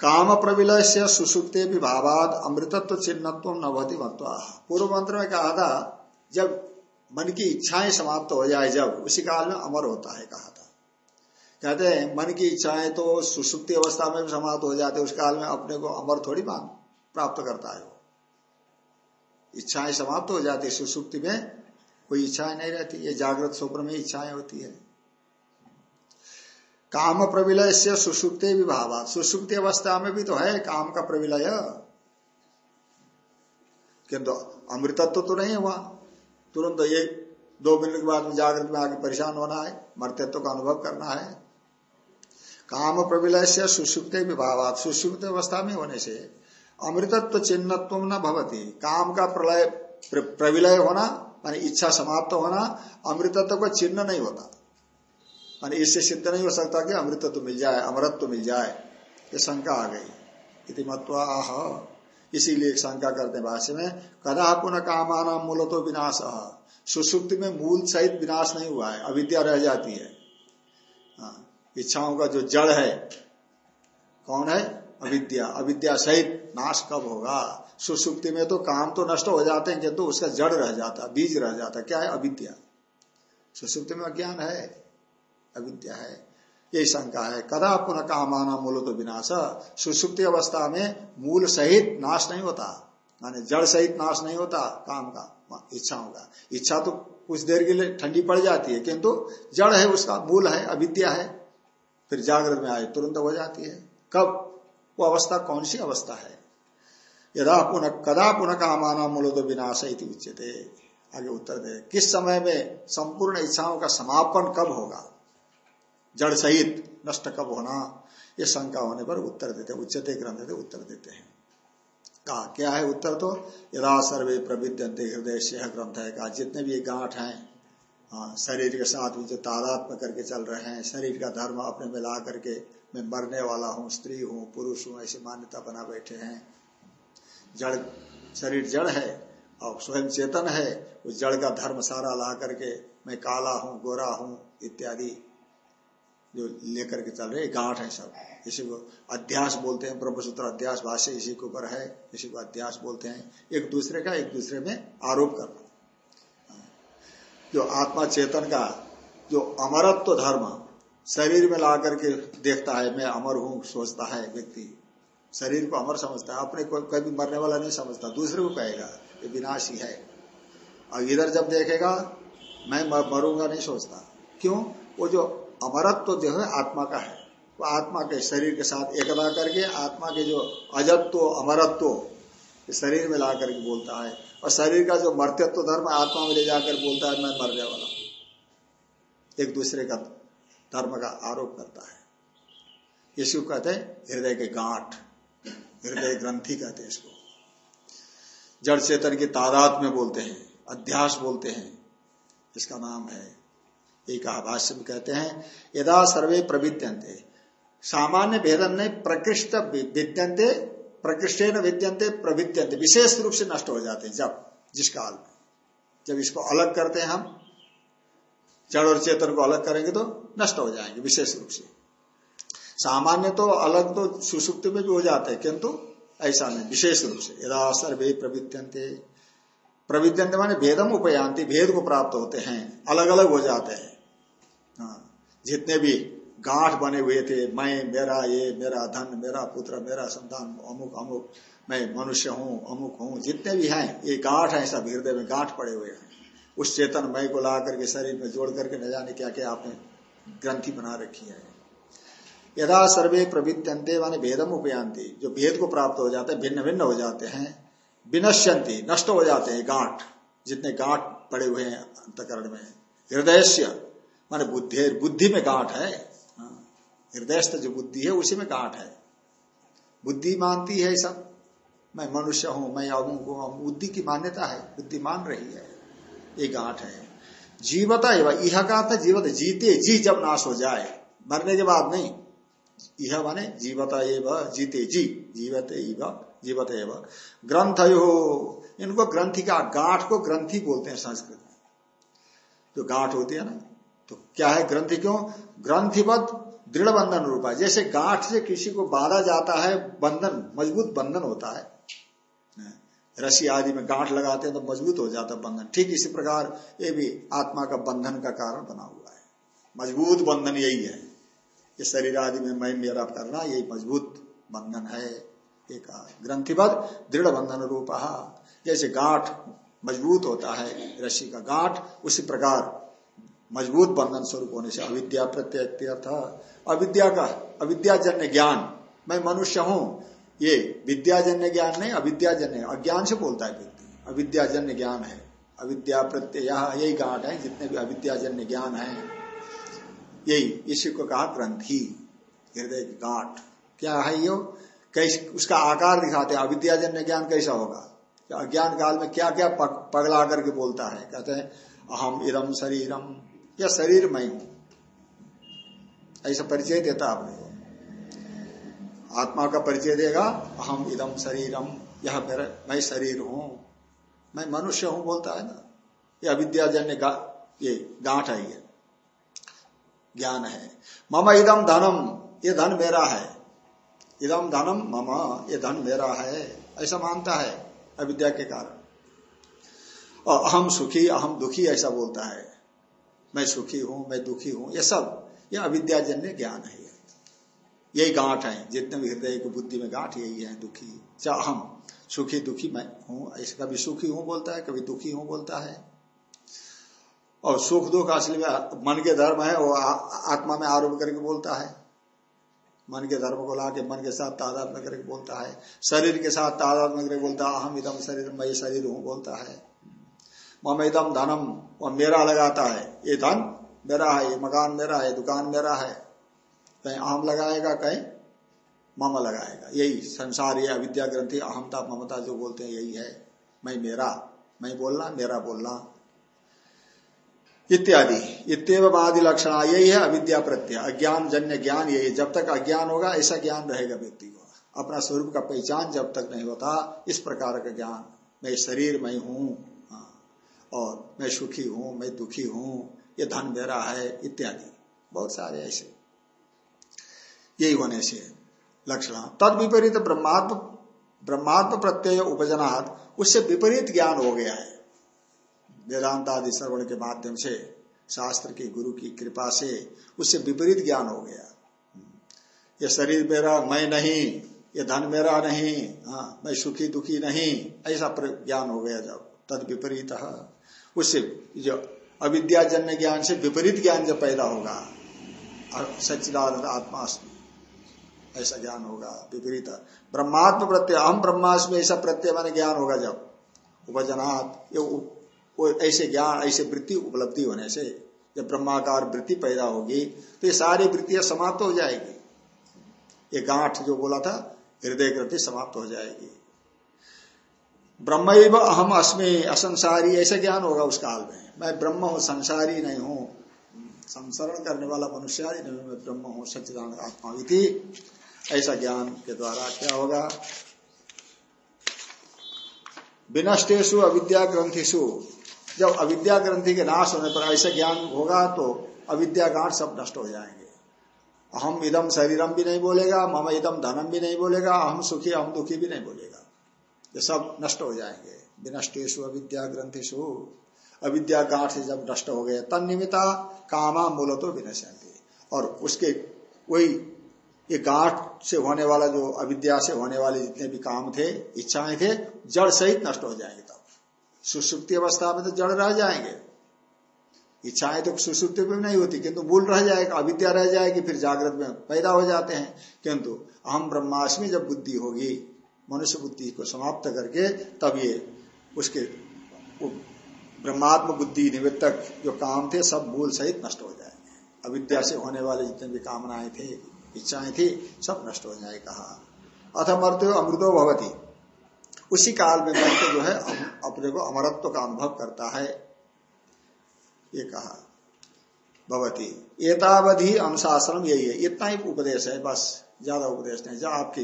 [SPEAKER 1] काम प्रविलय से सुसुप्ते विभावाद अमृतत्व चिन्हत्व नवती महत्व पूर्व मंत्र में कहा था, जब मन की इच्छाएँ समाप्त हो जाए जब, उसी काल में अमर होता है, कहा था। कहते हैं, मन की इच्छाएँ तो सुसुप्ति अवस्था में भी समाप्त हो जाते उस काल में अपने को अमर थोड़ी मान, प्राप्त करता है वो। इच्छाएँ समाप्त हो जाती सुसुप्ति में कोई इच्छाएँ नहीं रहती, ये जागृत स्वप्न में इच्छाएँ होती है। काम प्रविलय से सुसुप्ते भी भावा। सुसुप्ति अवस्था में भी तो है काम का प्रविलय। किंतु अमृतत्व तो तो नहीं हुआ। तुरंत ये दो मिनट के बाद जागृत में आगे परेशान होना है, मर्तत्व का अनुभव करना है। काम प्रविलय से सुसुप्त विभाव सुसुप्त अवस्था में होने से अमृतत्व चिन्हत्व न भवती। काम का प्रलय प्रविलय होना माने इच्छा समाप्त होना अमृतत्व का चिन्ह नहीं होता। माने इससे सिद्ध नहीं हो सकता कि अमृतत्व मिल जाए अमरत्व मिल जाए। ये शंका आ गई। इति आह। इसीलिए शंका करते भाष्य में कदा पुनः कामाना मूल तो विनाश। सुसुप्ति में मूल सहित विनाश नहीं हुआ है अविद्या रह जाती है। हाँ, इच्छाओं का जो जड़ है कौन है? अविद्या। अविद्या सहित नाश कब होगा? सुसुप्ति में तो काम तो नष्ट हो जाते हैं, किंतु उसका जड़ रह जाता, बीज रह जाता। क्या है? अविद्या। सुसुप्ति में अज्ञान है, अविद्या है। यही शंका है। कदा पुनः कामाना मूल तो विनाश। सुसुप्ति अवस्था में मूल सहित नाश नहीं होता। माने जड़ सहित नाश नहीं होता काम का, इच्छाओं का। इच्छा तो कुछ देर के लिए ठंडी पड़ जाती है, किंतु जड़ है उसका, मूल है, अविद्या है। फिर जागृत में आए, तुरंत हो जाती है। कब? वो अवस्था कौन सी अवस्था है? यदा पुनः, कदा पुनः कामाना मूल तो विनाश उच्चते आगे उत्तर दे, किस समय में संपूर्ण इच्छाओं का समापन कब होगा? जड़ सहित नष्ट कब होना? ये शंका होने पर उत्तर देते उच्चते ग्रंथ दे उत्तर देते हैं। कहा, क्या है उत्तर तो? यदा सर्वे प्रविद्यंते हृदय से ग्रंथ है। कहा, जितने भी गांठ हैं हाँ शरीर के साथ जो तादात्म करके चल रहे हैं, शरीर का धर्म अपने में ला करके मैं मरने वाला हूँ, स्त्री हूँ, पुरुष हूँ, ऐसी मान्यता बना बैठे हैं। जड़, शरीर जड़ है, और स्वयं चेतन है, उस जड़ का धर्म सारा ला करके मैं काला हूँ, गोरा हूँ, इत्यादि जो लेकर के चल रहे गांठ है सब। इसी को अध्यास बोलते हैं, ब्रह्मसूत्र अध्यास, भाष्य इसी के ऊपर है, इसी को अध्यास बोलते हैं। एक दूसरे का, एक दूसरे में आरोप करना। जो आत्मा चेतन का, जो अमरत्व धर्म शरीर में ला करके देखता है, मैं अमर हूँ, सोचता है व्यक्ति। शरीर को अमर समझता है अपने कभी मरने वाला नहीं समझता दूसरे को कहेगा ये विनाशी है। और इधर जब देखेगा मैं मरूँगा नहीं सोचता। क्यों? वो जो अमरत्व तो जो है आत्मा का है। वो आत्मा के शरीर के साथ एकता करके आत्मा के जो अजत्व तो, अमरत्व तो, शरीर में ला करके बोलता है। और शरीर का जो मर्त्यत्व धर्म आत्मा में ले जाकर बोलता है मैं मरने वाला एक दूसरे का धर्म का आरोप करता है। इसको कहते हैं हृदय के गांठ हृदय ग्रंथि कहते हैं इसको। जड़ चेतन की तादाद में बोलते हैं, अध्यास बोलते हैं, इसका नाम है, एक भाष्य में कहते हैं, यदा सर्वे प्रविद्यंते सामान्य भेदन नहीं, प्रकृष्ट विद्यंते प्रकृष्ट विद्यंते प्रविद्यंते विशेष रूप से नष्ट हो जाते हैं जब, जिस काल में। जब इसको अलग करते हैं हम, जड़ और चेतन को अलग करेंगे तो नष्ट हो जाएँगे, विशेष रूप से। सामान्य तो अलग तो सुसुप्त में भी हो जाते हैं किंतु ऐसा नहीं विशेष रूप से। यदा सर्वे प्रविद्यंते प्रविद्यंत माने भेदम उपयांति भेद को प्राप्त होते हैं अलग अलग हो जाते हैं। हाँ, जितने भी गांठ बने हुए थे मैं मेरा ये मेरा धन मेरा पुत्र मेरा संतान अमुक अमुक मैं मनुष्य हूँ अमुक हूँ जितने भी हैं ये गांठ है सब हृदय में गांठ पड़े हुए हैं। उस चेतन मय को ला करके शरीर में जोड़ करके न जाने क्या क्या आपने ग्रंथि बना रखी है। यदा सर्वे प्रवित्यंते माने भेदम उपयांति जो भेद को प्राप्त हो जाते हैं भिन्न भिन्न हो जाते हैं। विनश्यंती नष्ट हो जाते हैं गांठ। जितने गांठ पड़े हुए हैं अंतकरण में। हृदय माने बुद्धि बुद्धि में गांठ है। हाँ, हृदय जो बुद्धि है उसी में गांठ है। बुद्धि मानती है सब। मैं मनुष्य हूँ मैं अमुक हूँ। बुद्धि की मान्यता है बुद्धि मान रही है। ये गांठ है। जीवता यह था जीवत जीते जी जब नाश हो जाए। मरने के बाद नहीं। यह माने जीवता एवं, जीते जी, जीवत जीवत एवं। ग्रंथ हो इनको ग्रंथि का गांठ को ग्रंथि बोलते हैं संस्कृत में। जो गांठ होती है ना तो क्या है ग्रंथि क्यों? ग्रंथिवत दृढ़ बंधन रूपा। जैसे गांठ से किसी को बांधा जाता है, बंधन, मज़बूत बंधन होता है। रसी आदि में गांठ लगाते हैं तो मज़बूत हो जाता है बंधन। ठीक इसी प्रकार ये भी आत्मा का बंधन का कारण बना हुआ है। मज़बूत बंधन यही है। ये शरीर आदि में मैं मेरा करना, यही मज़बूत बंधन है। एक ग्रंथिबद्ध, दृढ़ बंधन रूप। जैसे गांठ मज़बूत होता है, रस्सी का गांठ, उसी प्रकार मज़बूत बंधन स्वरूप होने से अविद्या प्रत्यय अविद्या का, अविद्याजन्य ज्ञान। मैं मनुष्य हूँ। ये विद्याजन्य ज्ञान नहीं, अविद्याजन्य अज्ञान से बोलता है व्यक्ति। अविद्याजन्य ज्ञान है। अविद्या प्रत्यय यही गांठ है, जितने भी अविद्याजन्य ज्ञान है। यही इसी को कहा ग्रंथि हृदय की गांठ। क्या है यो? कैसे उसका आकार दिखाते हैं अविद्याजन्य ज्ञान कैसा होगा? अज्ञान काल में क्या क्या पग, पगला करके बोलता है? कहते हैं अहम इरम शरीरम या शरीर मैं हूँ ऐसा परिचय देता आपने। आत्मा का परिचय देगा अहम इदम शरीरम यह मेरा मैं शरीर हूँ। मैं मनुष्य हूँ बोलता है ना? ये अविद्याजन्य गा, ये गांठ है ज्ञान है। मम इदम धनम ये धन मेरा है। इदम धनम मम, ये धन मेरा है। ऐसा मानता है अविद्या के कारण। और अहम सुखी अहम दुखी ऐसा बोलता है। मैं सुखी हूँ, मैं दुखी हूँ, ये सब, ये अविद्याजन्य ज्ञान है। यही गांठ है, जितने भी हृदय की बुद्धि में गांठ यही है, दुखी। चाहे हम सुखी, दुखी मैं हूँ, ऐसे कभी सुखी हूँ बोलता है, कभी दुखी हूँ बोलता है। और सुख दुख असली में मन के धर्म है, वो आत्मा में आरोप करके बोलता है। मन के धर्म को लाके मन के साथ तादाद में करके बोलता है। शरीर के साथ तादाद में करके बोलता है, अहम इदम शरीर, मैं शरीर हूँ बोलता है। मम इदम धनम, और मेरा लगाता है। ये धन मेरा है, ये मकान मेरा है, दुकान मेरा है। कहीं अहम लगाएगा, कहीं मम लगाएगा। यही संसार ये अविद्या ग्रंथि, अहमता, ममता जो बोलते हैं, यही है। मैं मेरा, मैं बोलना, मेरा बोलना। इत्यादि। इतव आदि लक्षण यही है अविद्या प्रत्यय अज्ञान जन्य ज्ञान यही जब तक अज्ञान होगा ऐसा ज्ञान रहेगा व्यक्ति को। अपना स्वरूप का पहचान जब तक नहीं होता इस प्रकार का ज्ञान। मैं शरीर में हूँ हाँ, और मैं सुखी हूँ मैं दुखी हूँ ये धन मेरा है इत्यादि। बहुत सारे ऐसे। यही होने से लक्षण। तद विपरीत ब्रह्मात्म ब्रह्मात्म प्रत्यय उपजनात् उससे विपरीत ज्ञान हो गया है। वेदांत आदि श्रवण के माध्यम से, शास्त्र की गुरु की कृपा से उससे विपरीत ज्ञान हो गया। ये शरीर मेरा, मैं नहीं, ये धन मेरा नहीं हाँ मैं सुखी दुखी नहीं, ऐसा ज्ञान हो गया जब, तद विपरीत। उससे जो अविद्याजन्य ज्ञान से विपरीत ज्ञान जब पैदा होगा सच्चिदानंद आत्मा ऐसा ज्ञान होगा, विपरीत। ब्रह्मात्म प्रत्यय हम ब्रह्मास्म, ऐसा प्रत्यय माने ज्ञान होगा जब। उपजनात् ऐसे ज्ञान, ऐसे वृत्ति उपलब्धि होने से, जब ब्रह्माकार वृत्ति पैदा होगी तो ये सारी वृत्तियाँ समाप्त हो जाएगी। ये गांठ जो बोला था, हृदय वृत्ति समाप्त हो जाएगी। ब्रह्म अहम अस्मि, असंसारी, ऐसा ज्ञान होगा उस काल में। मैं ब्रह्म हूँ, संसारी नहीं हूँ। संसरण करने वाला मनुष्य नहीं मैं ब्रह्म हूँ सच्चिदान आत्मा ऐसा ज्ञान के द्वारा क्या होगा? विनष्टेशु अविद्या ग्रंथिशु जब अविद्या ग्रंथि के नाश होने पर ऐसे ज्ञान होगा तो अविद्या गांठ सब नष्ट हो जाएँगे। अहम इदम शरीरम भी नहीं बोलेगा, मम इदम धनम भी नहीं बोलेगा, अहम सुखी, अहम दुखी भी नहीं बोलेगा। ये सब नष्ट हो जाएँगे। विनष्टेशु अविद्या ग्रंथिशु अविद्या गांठ से जब नष्ट हो गए तन निमित्ता कामा मूल तो विनशंति और उसके वही ये गांठ से होने वाला जो अविद्या से होने वाले जितने भी काम थे, इच्छाएँ थे, जड़ सहित नष्ट हो जाएँगे तब। सुसुप्ति अवस्था में तो जड़ रह जाएँगे। इच्छाएँ तो सुसुप्ति में नहीं होती, किंतु मूल रह जाएगा, अविद्या रह जाएगी, फिर जागृत में पैदा हो जाते हैं। किंतु अहम ब्रह्माष्टमी जब बुद्धि होगी, मनुष्य बुद्धि को समाप्त करके तब ये उसके ब्रह्मात्म बुद्धि निवृत्तक जो काम थे, सब मूल सहित नष्ट हो जाएँगे। अविद्या से होने वाले जितने भी कामनाएँ थे, इच्छाएँ थी, सब नष्ट हो जाए कहा। अथ मृत्यु अमृतो भवती। उसी काल में मृत्यु जो है अपने को अमरत्व का अनुभव करता है। ये कहा, भवती, एतावधि अनुशासन यही है। इतना ही उपदेश है, बस, ज़्यादा उपदेश नहीं। जब आपकी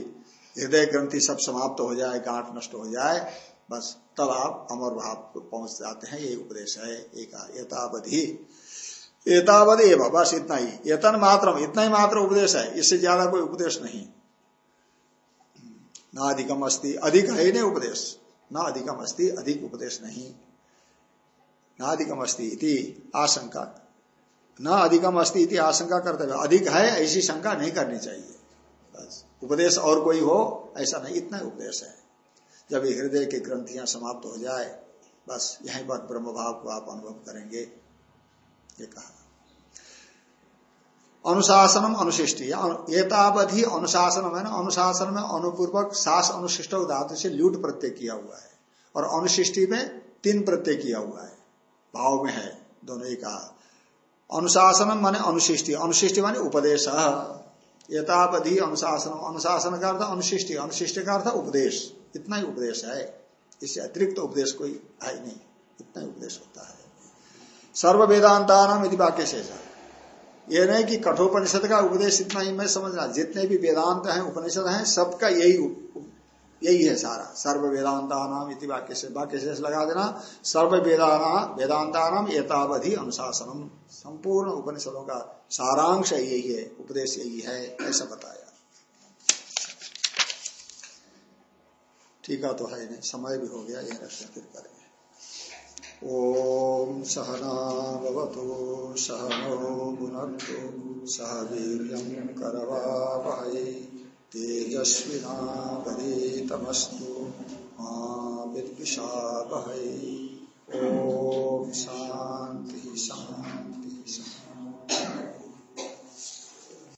[SPEAKER 1] हृदय ग्रंथि सब समाप्त तो हो जाए, गांठ नष्ट हो जाए, बस, तब आप अमर भाव को पहुँच जाते हैं। ये उपदेश है एक एतावधि। एतावध बस इतना ही। एतन मात्र इतना ही मात्र उपदेश है। इससे ज़्यादा कोई उपदेश नहीं। ना अधिकम अस्ति अधिक है नहीं उपदेश। ना अधिकम अस्ति अधिक उपदेश नहीं। ना अधिकम अस्ति इति आशंका। न अधिकम अस्ति इति आशंका करते हुए अधिक है, ऐसी शंका नहीं करनी चाहिए। बस। उपदेश और कोई हो, ऐसा नहीं। इतना उपदेश है। जब हृदय की ग्रंथियाँ समाप्त हो जाए, बस यहीं पर ब्रह्म भाव को आप अनुभव करेंगे। ये कहा। अनुशासनम अनुशिष्टि। एतावधि अनुशासन मैंने अनुशासन में अनुपूर्वक सास अनुशिष्ट धातु से ल्यूट प्रत्यय किया हुआ है। और अनुशिष्टि में तीन प्रत्यय किया हुआ है। भाव में है दोनों ही कहा अनुशासन माने अनुशिष्टि। अनुशिष्टि माने उपदेश। एतावधि अनुशासन। अनुशासन का अर्थ अनुशिष्टि। अनुशिष्टि का अर्थ उपदेश। इतना ही उपदेश है। इससे अतिरिक्त तो उपदेश कोई है नहीं। इतना ही उपदेश होता है। सर्व वेदांता नाम यदि वाक्य से ये नहीं कि कठोपनिषद का उपदेश इतना ही मैं समझना, जितने भी वेदांत हैं, उपनिषद हैं, सबका यही यही है सारा। सर्व वेदांता नाम इति वाक्य से वाक्य शेष लगा देना। सर्व वेदाना वेदांता नाम एतावधि अनुशासनम। संपूर्ण उपनिषदों का सारांश यही है, उपदेश यही है, ऐसा बताया। टीका तो है नहीं, समय भी हो गया, यह रक्षा फिर करेंगे। ओम सहना सहनो भुनक्तु सह वीर करवावहै। तेजस्विनावधीतमस्तु विद्विषावहै। ओम शांति शांति शांति